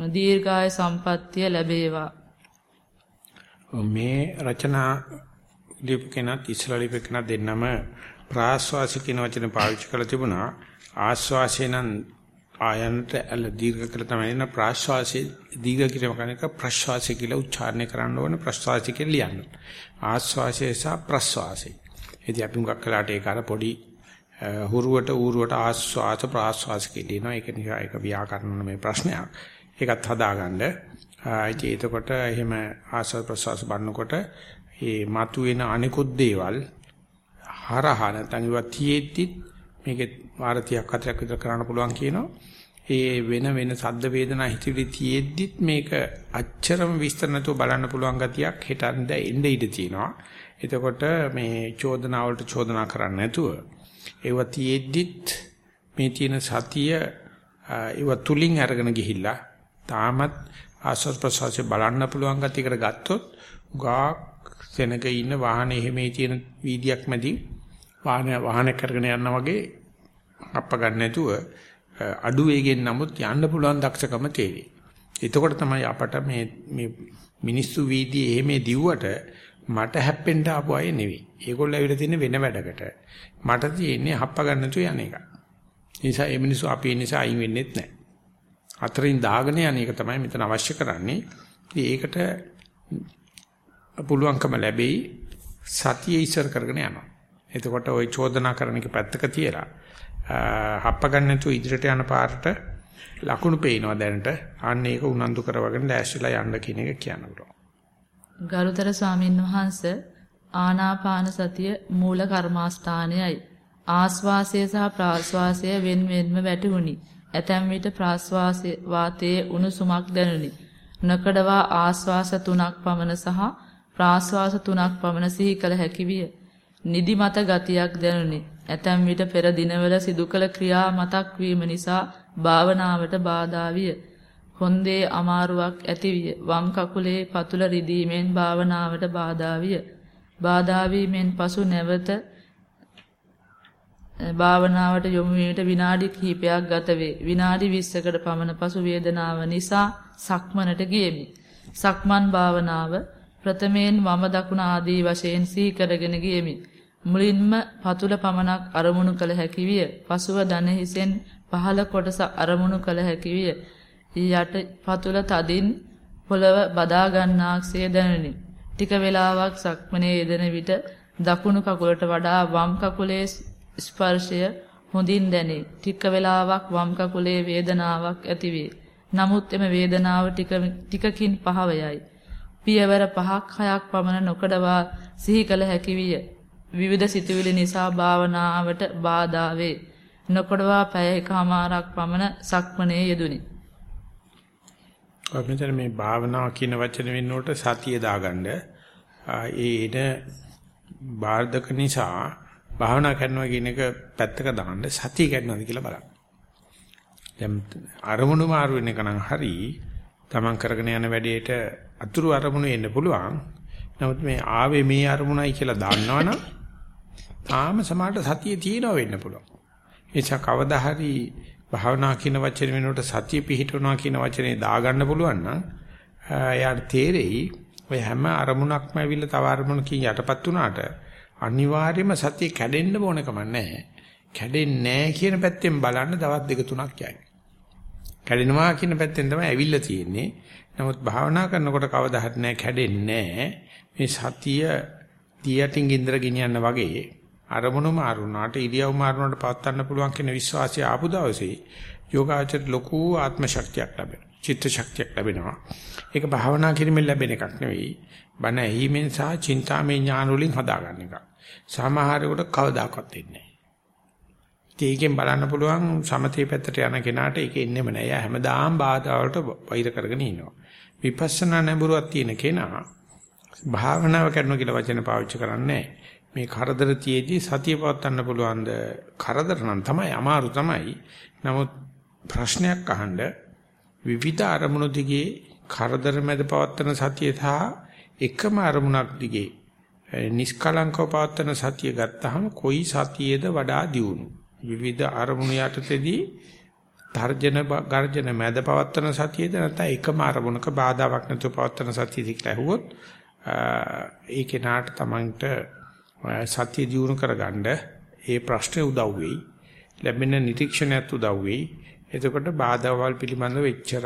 දීර්ඝාය සම්පන්නිය ලැබේවා. මේ රචනා දීපකනත් ඉස්ලාලිපකන දෙන්නම ප්‍රාශ්වාසික කියන වචන පාවිච්චි කරලා තිබුණා. ආශ්වාසය නම් ආයනට ඇල දීර්ඝ කළ තමයි න ප්‍රාශ්වාසයේ දීර්ඝ කිරීම කණක ප්‍රශ්වාසය කියලා උච්චාරණය කරන්න ඕනේ ප්‍රශ්වාසය කියලා ලියන්න. ආශ්වාසය සහ ප්‍රශ්වාසය. ඉතින් අපි මුගක් කළාට ඒක අර පොඩි හුරුවට ඌරුවට ආශ්වාස ප්‍රාශ්වාස කියනවා. ඒක නිසා ඒක ව්‍යාකරණ මේ ප්‍රශ්නයක්. ඒකත් හදාගන්න. ඉතින් එතකොට එහෙම ආශ්වාස ප්‍රශ්වාස බannකොට මේ මතුවෙන අනිකුත් දේවල් හරහා නැත්නම් ඒවා තියෙද්දි මේකේ වාර 30ක් 40ක් විතර කරන්න පුළුවන් කියනවා. ඒ වෙන වෙන සද්ද වේදනා හිතවිලි තියෙද්දිත් මේක අච්චරම විස්තර නැතුව බලන්න පුළුවන් ගතියක් හිතන්න එන්න ඉඩ තියෙනවා. එතකොට මේ චෝදනා වලට චෝදනා කරන්න නැතුව ඒව තියෙද්දිත් මේ තියෙන සතිය ඒව තුලින් අරගෙන ගිහිල්ලා තාමත් ආස්වාද ප්‍රසවාසය බලන්න පුළුවන් ගතියකට ගත්තොත් ගා සෙනග ඉන්න වාහනේ එහෙමේ තියෙන වීදියක් මැදින් වාහන වාහනයක් කරගෙන යනවා වගේ අප්ප ගන්න නැතුව අඩු වේගෙන් නමුත් යන්න පුළුවන් දක්ෂකම තේරෙයි. එතකොට තමයි අපට මේ මේ මිනිස්සු වීදියේ එහෙමේ දිව්වට මට හැප්පෙන්න ආපු අය නෙවෙයි. ඒගොල්ලෝ ඇවිල්ලා තින්නේ වෙන වැඩකට. මට තියෙන්නේ හප්ප ගන්න නැතුව යන එක. ඒ නිසා මේ මිනිස්සු අපි ඒ නිසා අයින් වෙන්නෙත් නැහැ. අතරින් දාගෙන යන එක තමයි මෙතන අවශ්‍ය කරන්නේ. ඒකට පුළුවන්කම ලැබෙයි සතිය ඉස්සර කරගෙන යනවා. එතකොට ওই චෝදනා කරන එක පැත්තක තියලා හප්ප ගන්න නැතුව ඉදිරියට යන පාරට ලකුණු පේනවා දැනට. අන්න ඒක උනන්දු කරවගෙන දැස්විලා යන්න කියන එක කියන්න පුළුවන්. ගරුතර ස්වාමින් වහන්සේ ආනාපාන සතිය මූල කර්මාස්ථානයයි. ආස්වාසය සහ ප්‍රාස්වාසය වෙන් වෙන්ම වැටුණි. ඇතැම් විට ප්‍රාස්වාසයේ වාතයේ උණුසුමක් දැනුනි. නකඩවා ආස්වාස තුනක් පමණ සහ ප්‍රාස්වාස තුනක් පමණ සිහි කළ හැකි විය. නිදිමත ගතියක් දැනුනි. ඇතැම් විට පෙර දිනවල සිදු කළ ක්‍රියා මතක් වීම නිසා භාවනාවට බාධා විය. කොන්දේ අමාරුවක් ඇති විය. වම් කකුලේ පතුල රිදීමෙන් භාවනාවට බාධා විය. බාධා වීමෙන් පසු නැවත භාවනාවට යොමු වීමට විනාඩි කිහිපයක් ගත වේ. විනාඩි 20කට පමණ පසු වේදනාව නිසා සක්මනට ගියෙමි. සක්මන් භාවනාව ප්‍රථමයෙන් වම දකුණ ආදී වශයෙන් සිහි කරගෙන ගියෙමි. මුලින්ම පතුල පමණක් අරමුණු කළ හැකි විය. පසුව දන හිසෙන් පහළ කොටස අරමුණු කළ හැකි විය. යට පතුල තදින් පොළව බදා ගන්නාක්සේ දැනුනි. ටික වේලාවක් සක්මනේ යෙදෙන විට දකුණු කකුලට වඩා වම් කකුලේ ස්පර්ශය හොඳින් දැනේ. ටික වේලාවක් වම් කකුලේ වේදනාවක් ඇතිවේ. නමුත් එම වේදනාව ටික ටිකකින් පහව යයි. පියවර පහක් හයක් පමණ නොකඩවා සිහි කළ හැකි විය. විවිධ සිතුවිලි නිසා භාවනාවට බාධා වේ. නොකඩවා පැය එකමාරක් පමණ සක්මනේ යෙදුනි. ඔය මෙතන මේ භාවනාව කියන වචන වෙන්නකොට සතිය දාගන්න ඒ එන බාධක නිසා භාවනා කරනවා කියන එක පැත්තක දාන්න සතිය ගන්නවද කියලා බලන්න. දැන් අරමුණු මාරු වෙන එක නම් හරි. Taman කරගෙන යන වැඩේට අතුරු අරමුණු එන්න පුළුවන්. නමුත් මේ ආවේ මේ අරමුණයි කියලා දන්නවනම් තාම සමාඩ සතිය තියෙනව වෙන්න පුළුවන්. එචා කවදා හරි භාවනා කියන වචනේ වෙනකොට සතිය පිහිටවනවා කියන වචනේ දාගන්න පුළුවන් නම් එයාට තේරෙයි ඔය හැම අරමුණක්ම ඇවිල්ලා තව අරමුණකින් යටපත් වුණාට අනිවාර්යයෙන්ම සතිය කැඩෙන්න ඕන කම නැහැ. කැඩෙන්නේ නැහැ කියන පැත්තෙන් බලන්න දවස් දෙක තුනක් යයි. කැඩෙනවා කියන පැත්තෙන් තමයි ඇවිල්ලා තියෙන්නේ. නමුත් භාවනා කරනකොට කවදා හරි නැහැ කැඩෙන්නේ නැහැ. මේ සතිය තියටින් ගින්දර ගෙනියන්න වගේ අරමුණු මාරුණාට ඉරියව් මාරුණාට පවත්වන්න පුළුවන් කියන විශ්වාසය ආපු දවසේ යෝගාචර ලොකු ආත්ම ශක්තියක් ලැබෙනවා. චිත්ත ශක්තියක් ලැබෙනවා. ඒක භාවනා කිරීමෙන් ලැබෙන එකක් නෙවෙයි. බණ ඇහිමෙන් සහ චින්තාමය ඥාන වලින් හදාගන්න එකක්. සමහරෙකුට කවදාකවත් වෙන්නේ නැහැ. ඒකෙන් බලන්න පුළුවන් සමතේ පැත්තට යන කෙනාට ඒක එන්නෙම නෑ. එයා හැමදාම බාධා වලට වෛර කරගෙන ඉන්නවා. විපස්සනා නැඹුරුවක් තියෙන කෙනා භාවනාව කරනවා කියලා වචන පාවිච්චි කරන්නේ මේ කරදර තියේදී සතිය පවත්වන්න පුළුවන්ද? කරදර නම් තමයි අමාරු තමයි. නමුත් ප්‍රශ්නයක් අහන්න විවිධ අරමුණු දිගේ කරදර මැද පවත්වන සතිය සහ එකම අරමුණක් දිගේ නිෂ්කලංකව පවත්වන සතිය ගත්තහම කොයි සතියේද වඩා දියුණු විවිධ අරමුණු යටතේදී තර්ජන ගර්ජන මැද පවත්වන සතියේද නැත්නම් එකම අරමුණක බාධාවක් නැතුව පවත්වන සතියද කියලා ඇහුවොත් ඒ කෙනාට තමන්ට සතිය දියුණු කරගන්න ඒ ප්‍රශ්නේ උදව් වෙයි ලැබෙන නිරීක්ෂණයත් උදව් වෙයි එතකොට බාධාවල් පිළිබඳව එච්චර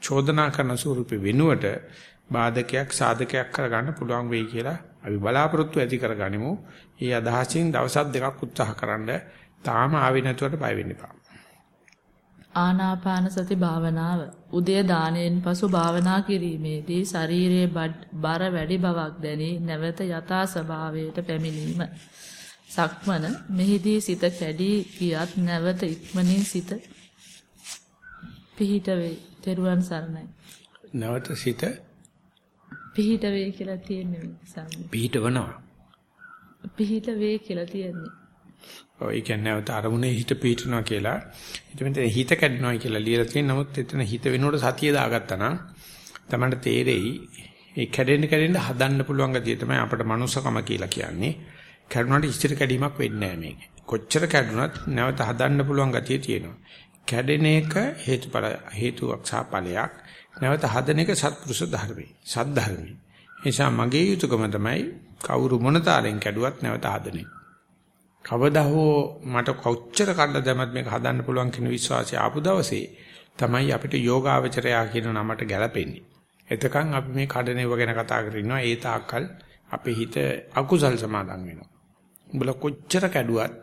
චෝදනා කරන ස්වරූපෙ වෙනුවට බාධකයක් සාධකයක් කරගන්න පුළුවන් වෙයි කියලා අපි බලාපොරොත්තු ඇති කරගනිමු. ඒ අදහසින් දවසක් දෙකක් උත්සාහ කරන්න තාම ආවේ නැතුවට බය වෙන්න එපා. ආනාපාන සති භාවනාව උදය දාණයෙන් පසු භාවනා කිරීමේදී ශරීරයේ බර වැඩි බවක් දැනී නැවත යථා ස්වභාවයට පැමිණීම සක්මන මෙහිදී සිත කැඩී ගියත් නැවත ඉක්මනින් සිත පිහිට වේ. තෙරුවන් සරණයි. නැවත සිත පිහිට වේ කියලා තියෙන්නේ සම්මි. පිහිටවනවා. පිහිට වේ කියලා තියෙන්නේ. ඔය කියන්නේ නැවත අරමුණේ හිත පිහිටනවා කියලා. එතකොට හිත කැඩෙනවා කියලා ලියලා තියෙන නමුත් එතන හිත වෙනකොට සතිය දාගත්තා නම් තමයි තේරෙයි ඒ කැඩෙන්න කැඩෙන්න හදන්න පුළුවන් ගතිය තමයි අපිට මනුස්සකම කියලා කියන්නේ. කැඩුණාට ඉස්තර කැඩීමක් වෙන්නේ නැහැ මේකේ. කොච්චර කැඩුණත් නැවත හදන්න පුළුවන් ගතිය තියෙනවා. කැඩෙන එක හේතුඵල හේතුවක් සහ ඵලයක්. නැවත හදන එක සත්පුරුෂ ධර්මයි. සත් ධර්මයි. නිසා මගේ යුතුයකම තමයි කවුරු මොන තාලෙන් කැඩුවත් නැවත හදන එක. කවදා හෝ මට කොච්චර කඩලා දැමත් මේක හදන්න පුළුවන් කියන විශ්වාසය ආපු දවසේ තමයි අපිට යෝගාවචරයා කියන නමට ගැලපෙන්නේ. එතකන් අපි මේ කඩනේව ගැන කතා කරගෙන ඉන්නවා ඒ තාක්කල් අපේ හිත අකුසල් සමාදන් වෙනවා. උඹලා කොච්චර කැඩුවත්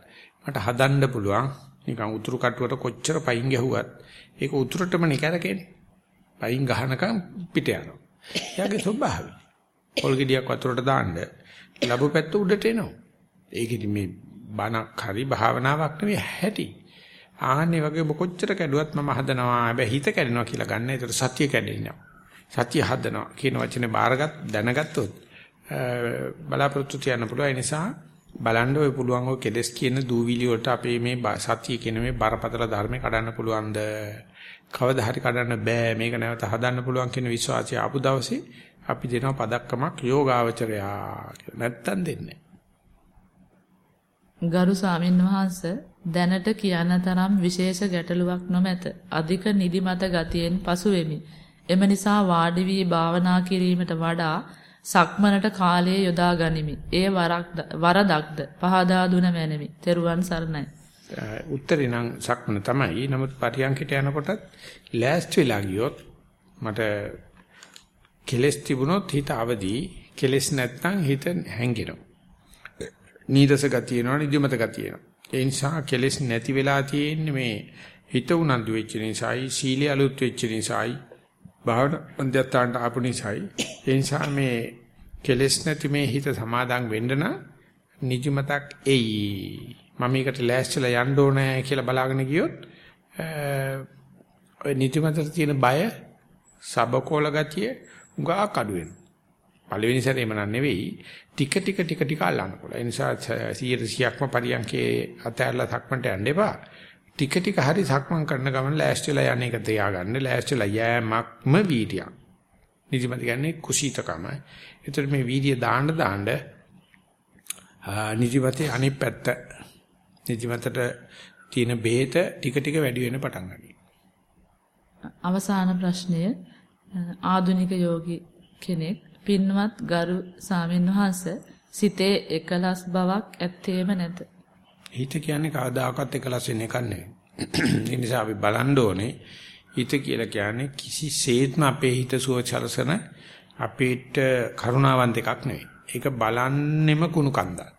මට හදන්න පුළුවන්. නිකන් උතුරු කටුවට කොච්චර පයින් ගැහුවත් ඒක උතුරටම නිකරකේනේ. පයින් ගහනකම් පිට යනවා. එයාගේ ස්වභාවය. පොල් ගෙඩියක් වතුරට දාන්න ලැබු පැත්ත උඩට එනවා. ඒකෙදි මේ බණක් හරි භාවනාවක් නෙවෙයි හැටි. ආන්නේ වගේ ඔබ කොච්චර කැඩුවත් මම හදනවා. හැබැයි හිත කැඩෙනවා කියලා ගන්න. ඒතර සතිය කැඩෙන්නේ සතිය හදනවා කියන වචනේ බාරගත් දැනගත්තොත් බලාපොරොත්තු තියන්න පුළුවන්. ඒ නිසා බලන්න ඔය පුළුවන් ඔය කෙලස් කියන දූවිලි වලට අපේ මේ සතිය කියන මේ බරපතල ධර්මේ කඩන්න පුළුවන්ද? කවදා හරි කඩන්න බෑ. මේක නැවත හදන්න පුළුවන් කියන විශ්වාසය ආපු දවසේ අපි දෙනවා පදක්කමක් යෝගාවචරයා කියලා. නැත්තම් දෙන්නේ ගරු ස්වාමින් වහන්සේ දැනට කියන්න තරම් විශේෂ ගැටලුවක් නොමැත. අධික නිදිමත ගතියෙන් පසු වෙමි. එම නිසා වාඩි වී භාවනා කිරීමට වඩා සක්මනට කාලය යොදා ගනිමි. ඒ වරදක්ද පහදා දුන මැනමි. තෙරුවන් සරණයි. උත්තරේ නම් සක්මන තමයි. නමුත් පරියන්කට යනකොටත් ලෑස්ති වෙලා ගියොත් මට කෙලස් තිබුණොත් හිත අවදි කෙලස් නැත්නම් හිත හැංගෙනවා. නීරස ගතිය එනවා නිදිමත ගතිය එනවා. ඒ නිසා කෙලස් නැති වෙලා තියෙන්නේ මේ හිත උනන්දු වෙච්ච නිසායි සීලිය අලුත් වෙච්ච නිසායි භාවන අධ්‍යත්තාන්ට ආපු නිසායි ඒ නිසා මේ කෙලස් නැති මේ හිත සමාදන් වෙන්න නම් නිදිමතක් එයි. මම මේකට ලෑස්තිලා යන්න ඕනේ කියලා බලාගෙන ගියොත් ඔය නිදිමතට තියෙන බය සබකෝල ගතිය උගා කඩු වෙනවා. පළවෙනි සැරේම නන් නෙවෙයි ටික ටික ටික ටික අල්ලන්න පුළුවන්. ඒ නිසා 100%ක්ම පරියන්කේ අතහැරලා සක්මන්ට යන්න එපා. ටික ටික හරි සක්මන් කරන ගමන් ලෑස්තිලා යන එක තියාගන්න. ලෑස්තිලා යෑමක්ම වීර්යයක්. නිදිමත කියන්නේ කුසීතකම. ඒතර මේ වීර්ය දාන්න දාන්න නිදිමතේ අනිත් පැත්ත නිදිමතට තියෙන බේත ටික ටික වැඩි වෙන්න පටන් ගන්නවා. අවසාන ප්‍රශ්නය ආදුනික යෝගී කෙනෙක් පින්වත් ගරු සාමින් වහන්ස සිතේ එකලස් බවක් ඇත්තේම නැත. හිත කියන්නේ කවදාකවත් එකලස් වෙන එකක් නෙවෙයි. ඒ නිසා අපි බලන්න ඕනේ හිත කියලා කියන්නේ කිසිසේත්ම අපේ හිත සුවචලසන අපිට කරුණාවන්ත එකක් නෙවෙයි. ඒක බලන්නෙම කුණු කන්දක්.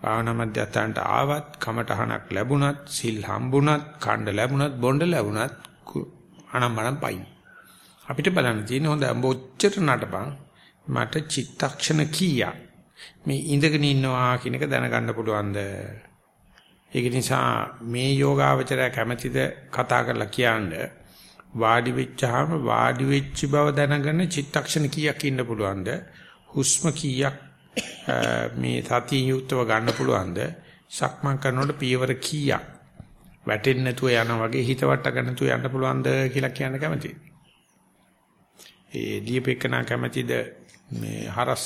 භාවනා මධ්‍යස්ථානට ආවත් කමටහනක් ලැබුණත් සිල් හම්බුණත් කණ්ඩ ලැබුණත් බොණ්ඩ ලැබුණත් අනම්මනම් පයින්. අපිට බලන්න තියෙන හොඳ බොච්චර නටපන් මට චිත්තක්ෂණ කීයක්. මේ ඉඳගෙන ඉන්නවා කියන එක දැනගන්න පුළුවන්ද? ඒක නිසා මේ යෝගාවචරය කැමැතිද කතා කරලා කියන්නේ? වාඩි වෙච්චාම වාඩි වෙච්ච බව දැනගෙන චිත්තක්ෂණ කීයක් ඉන්න පුළුවන්ද? හුස්ම කීයක් මේ සතිය යුක්තව ගන්න පුළුවන්ද? සක්මන් කරනකොට පියවර කීයක්? වැටෙන්නේ නැතුව යන වගේ හිත වට ගන්න නැතුව යන්න පුළුවන්ද කියලා කියන්න කැමතියි. ඒ දීපේකනා කැමැතිද මේ හරස්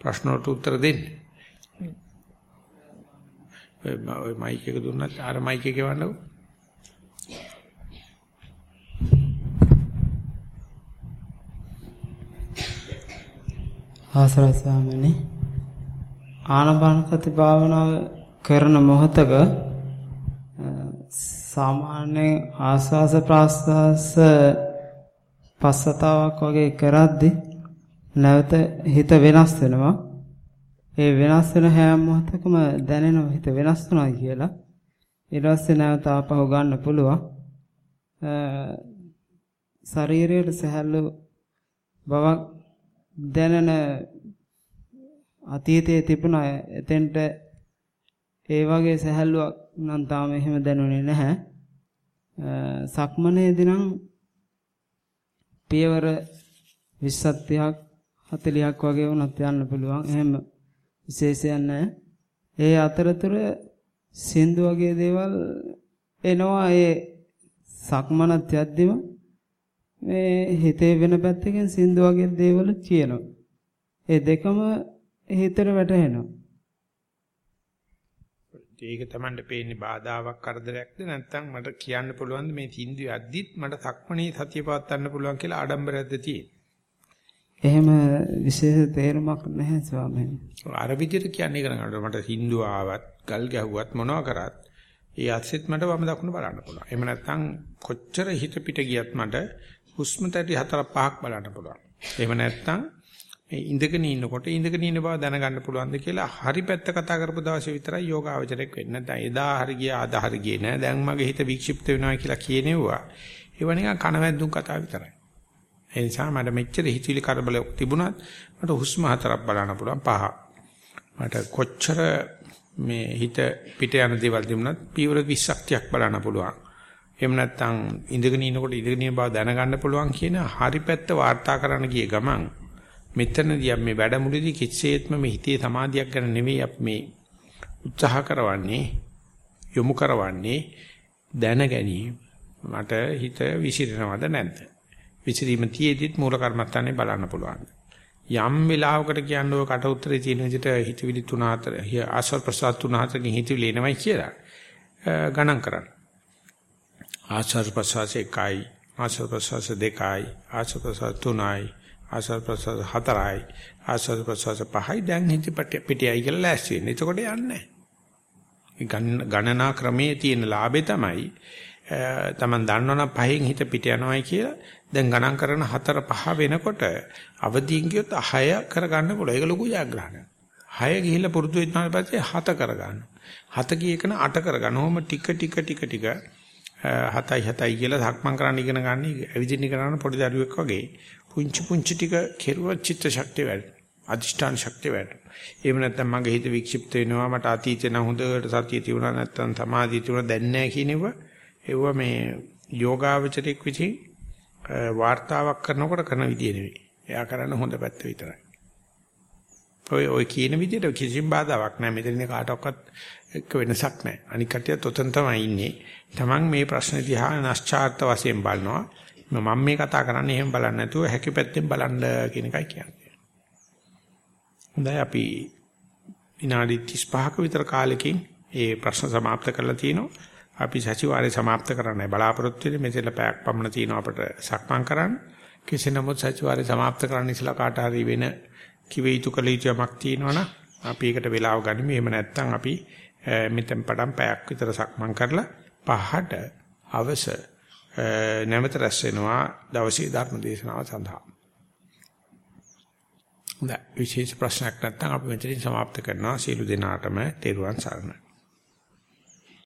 ප්‍රශ්න වලට උත්තර දෙන්න. ඔය මයික් එක දුන්නත් අර මයික් එක වන්නකො. ආසර ස්වාමීනි ආනපාන සති භාවනාව කරන මොහොතක සාමාන්‍ය ආස්වාස ප්‍රාස්වාස පස්සතාවක් වගේ කරද්දී නැවත හිත වෙනස් වෙනවා. ඒ වෙනස් වෙන හැම මොහොතකම දැනෙනවා හිත වෙනස් වුණා කියලා. ඊට පස්සේ නැවත ආපහු ගන්න පුළුවන්. ශරීරයේ සහැල්ලු බවක් දැනෙන අතීතයේ තිබුණ එතෙන්ට ඒ වගේ සහැල්ලුවක් නම් තාම එහෙම දැනුනේ නැහැ. සක්මනේදී නම් පියවර 20ක් 40ක් වගේ වුණත් යන්න පුළුවන්. එහෙම විශේෂයක් නැහැ. ඒ අතරතුර සින්දු වගේ දේවල් එනවා ඒ සක්මනත් යද්දිම මේ හිතේ වෙන පැත්තකින් සින්දු වගේ දේවල් කියනවා. ඒ දෙකම හිතට වැටහෙනවා. ඒක Tamanට පේන්නේ බාධාවක් කරදරයක්ද නැත්නම් මට කියන්න පුළුවන් මේ සින්දු යද්දිත් මට සක්මණේ සතිය පවත්වන්න පුළුවන් කියලා ආඩම්බරයක්ද තියෙන්නේ. එහෙම විශේෂ තේරුමක් නැහැ ස්වාමීනි. අර විදිහට කියන්නේ කරනකොට මට සින්දු ආවත්, ගල් ගැහුවත් මොනවා කරත් ඒ ඇස්සෙත් මට වම දකුණ බලන්න පුළුවන්. එහෙම නැත්නම් කොච්චර හිත පිට ගියත් මට හුස්ම තැටි හතර පහක් බලන්න පුළුවන්. එහෙම නැත්නම් ඉඳගෙන ඉන්නකොට ඉඳගෙන ඉන්න බව දැනගන්න පුළුවන්ද කියලා හරි පැත්ත කතා කරපු දවසේ විතරයි යෝගාවචරයක් වෙන්නේ. නැත්නම් එදා හරි ගියා අද හරි ගියේ නෑ. දැන් මගේ හිත වික්ෂිප්ත වෙනවා කියලා කියනෙව්වා. ඒව නිකන් කනවැද්දුම් කතා විතරයි. ඒ නිසා මට මෙච්චර හිතවිලි කරබල තිබුණත් මට හුස්ම හතරක් බලන්න පුළුවන් පහ. මට කොච්චර මේ හිත පිට යන දේවල් තිබුණත් පීවර 20ක් 30ක් බලන්න පුළුවන්. එහෙම නැත්නම් ඉඳගෙන ඉනකොට ඉඳගෙන ඉන්න බව දැනගන්න පුළුවන් කියන හරි පැත්ත වාර්තා කරන්න ගිය ගමන් මෙතනදී මේ වැඩමුළුවේදී කිසිසේත්ම මේ හිතේ සමාධියක් ගැන නෙවෙයි අපි මේ උත්සාහ කරවන්නේ යොමු කරවන්නේ දැන ගැනීම. මට හිත විසිරෙනවද නැද්ද? විසිරීම තියේදිත් මූල කර්මස්ථානේ බලන්න පුළුවන්. යම් වෙලාවකට කියන්නේ ඔය කට උත්තරේ තියෙන විදිහට හිතවිලි 3 4 ආශ්වාස ප්‍රසආස 3 4 හිතවිලි එනවයි කියලා ගණන් කරන්න. ආශ්වාස ප්‍රසආස එකයි ආශ්වාස ප්‍රසආස දෙකයි ආශ්වාස ප්‍රසආස තුනයි ආශ්වාස ප්‍රශ්වාස හතරයි ආශ්වාස ප්‍රශ්වාස පහයි දැන් හිත පිටියයි කියලා ලෑස්ති වෙන්නේ. එතකොට යන්නේ ගණනා ක්‍රමයේ තියෙන ලාභේ තමයි තමන් දන්නවනම් පහෙන් හිත පිට යනවායි කියලා දැන් ගණන් කරන හතර පහ වෙනකොට අවදීන් ගියොත් 6 කරගන්න පුළුවන්. ඒක ලොකු ජයග්‍රහණයක්. 6 ගිහිල්ලා පුරුදු වෙනාට පස්සේ 7 කරගන්න. 7 ගිය එකන 8 කරගන්න. ඕම ටික ටික ටික ටික 7යි 7යි කියලා ධක්මං කරන්න ඉගෙන ගන්න. ඇවිදින්න කරන පොඩි දරුවෙක් වගේ පුංචි පුංචි ටික කෙරුවත් චිත්ත ශක්තිය වැඩි. අදිෂ්ඨාන ශක්තිය වැඩි. එහෙම නැත්නම් මගේ හිත වික්ෂිප්ත වෙනවා මට අතීතේ නම් හොඳට සතිය තිබුණා නැත්නම් සමාධිය තිබුණා දැන් නැහැ කියනව ඒව මේ යෝගාවචරික විදිහින් වාර්තාවක් කරනකොට කරන විදිය නෙවෙයි. එයා කරන්න හොඳ පැත්ත විතරයි. ඔය ඔය කියන විදිහට කිසිම බාධාවක් නැහැ. මෙතන ඉන්න කාටවත් එක්ක වෙනසක් නැහැ. අනික් කටියත් ඔතන තමයි ඉන්නේ. Taman මේ ප්‍රශ්න දිහා නැස්චාර්ත වශයෙන් බලනවා. මම මේ කතා කරන්නේ එහෙම බලන්නේ නැතුව හැකි පැත්තෙන් බලන්න කියන එකයි කියන්නේ. හොඳයි අපි විනාඩි 35ක විතර කාලෙකින් ඒ ප්‍රශ්න સમાપ્ત කරලා තිනවා. අපි සතිವಾರය સમાપ્ત කරන්නයි බලාපොරොත්තු වෙන්නේ. මෙතන පැයක් පමණ තියෙනවා අපිට සක්මන් කරන්න. කෙසේ නමුත් සතිವಾರය સમાપ્ત කරන්න ඉස්සලා කාට හරි වෙන කිව යුතු කළ යුතු යමක් තියෙනවනම් අපි ඒකට වෙලාව ගනිමු. එහෙම නැත්නම් අපි මෙතෙන් පටන් පැයක් විතර සක්මන් කරලා පහට අවස නැවත රැස් වෙනවා දවසේ ධර්ම දේශනාව සඳහා. හොඳයි විශේෂ ප්‍රශ්නයක් නැත්නම් අපි මෙතනින් સમાપ્ત කරනවා. සියලු දෙනාටම තෙරුවන් සරණයි.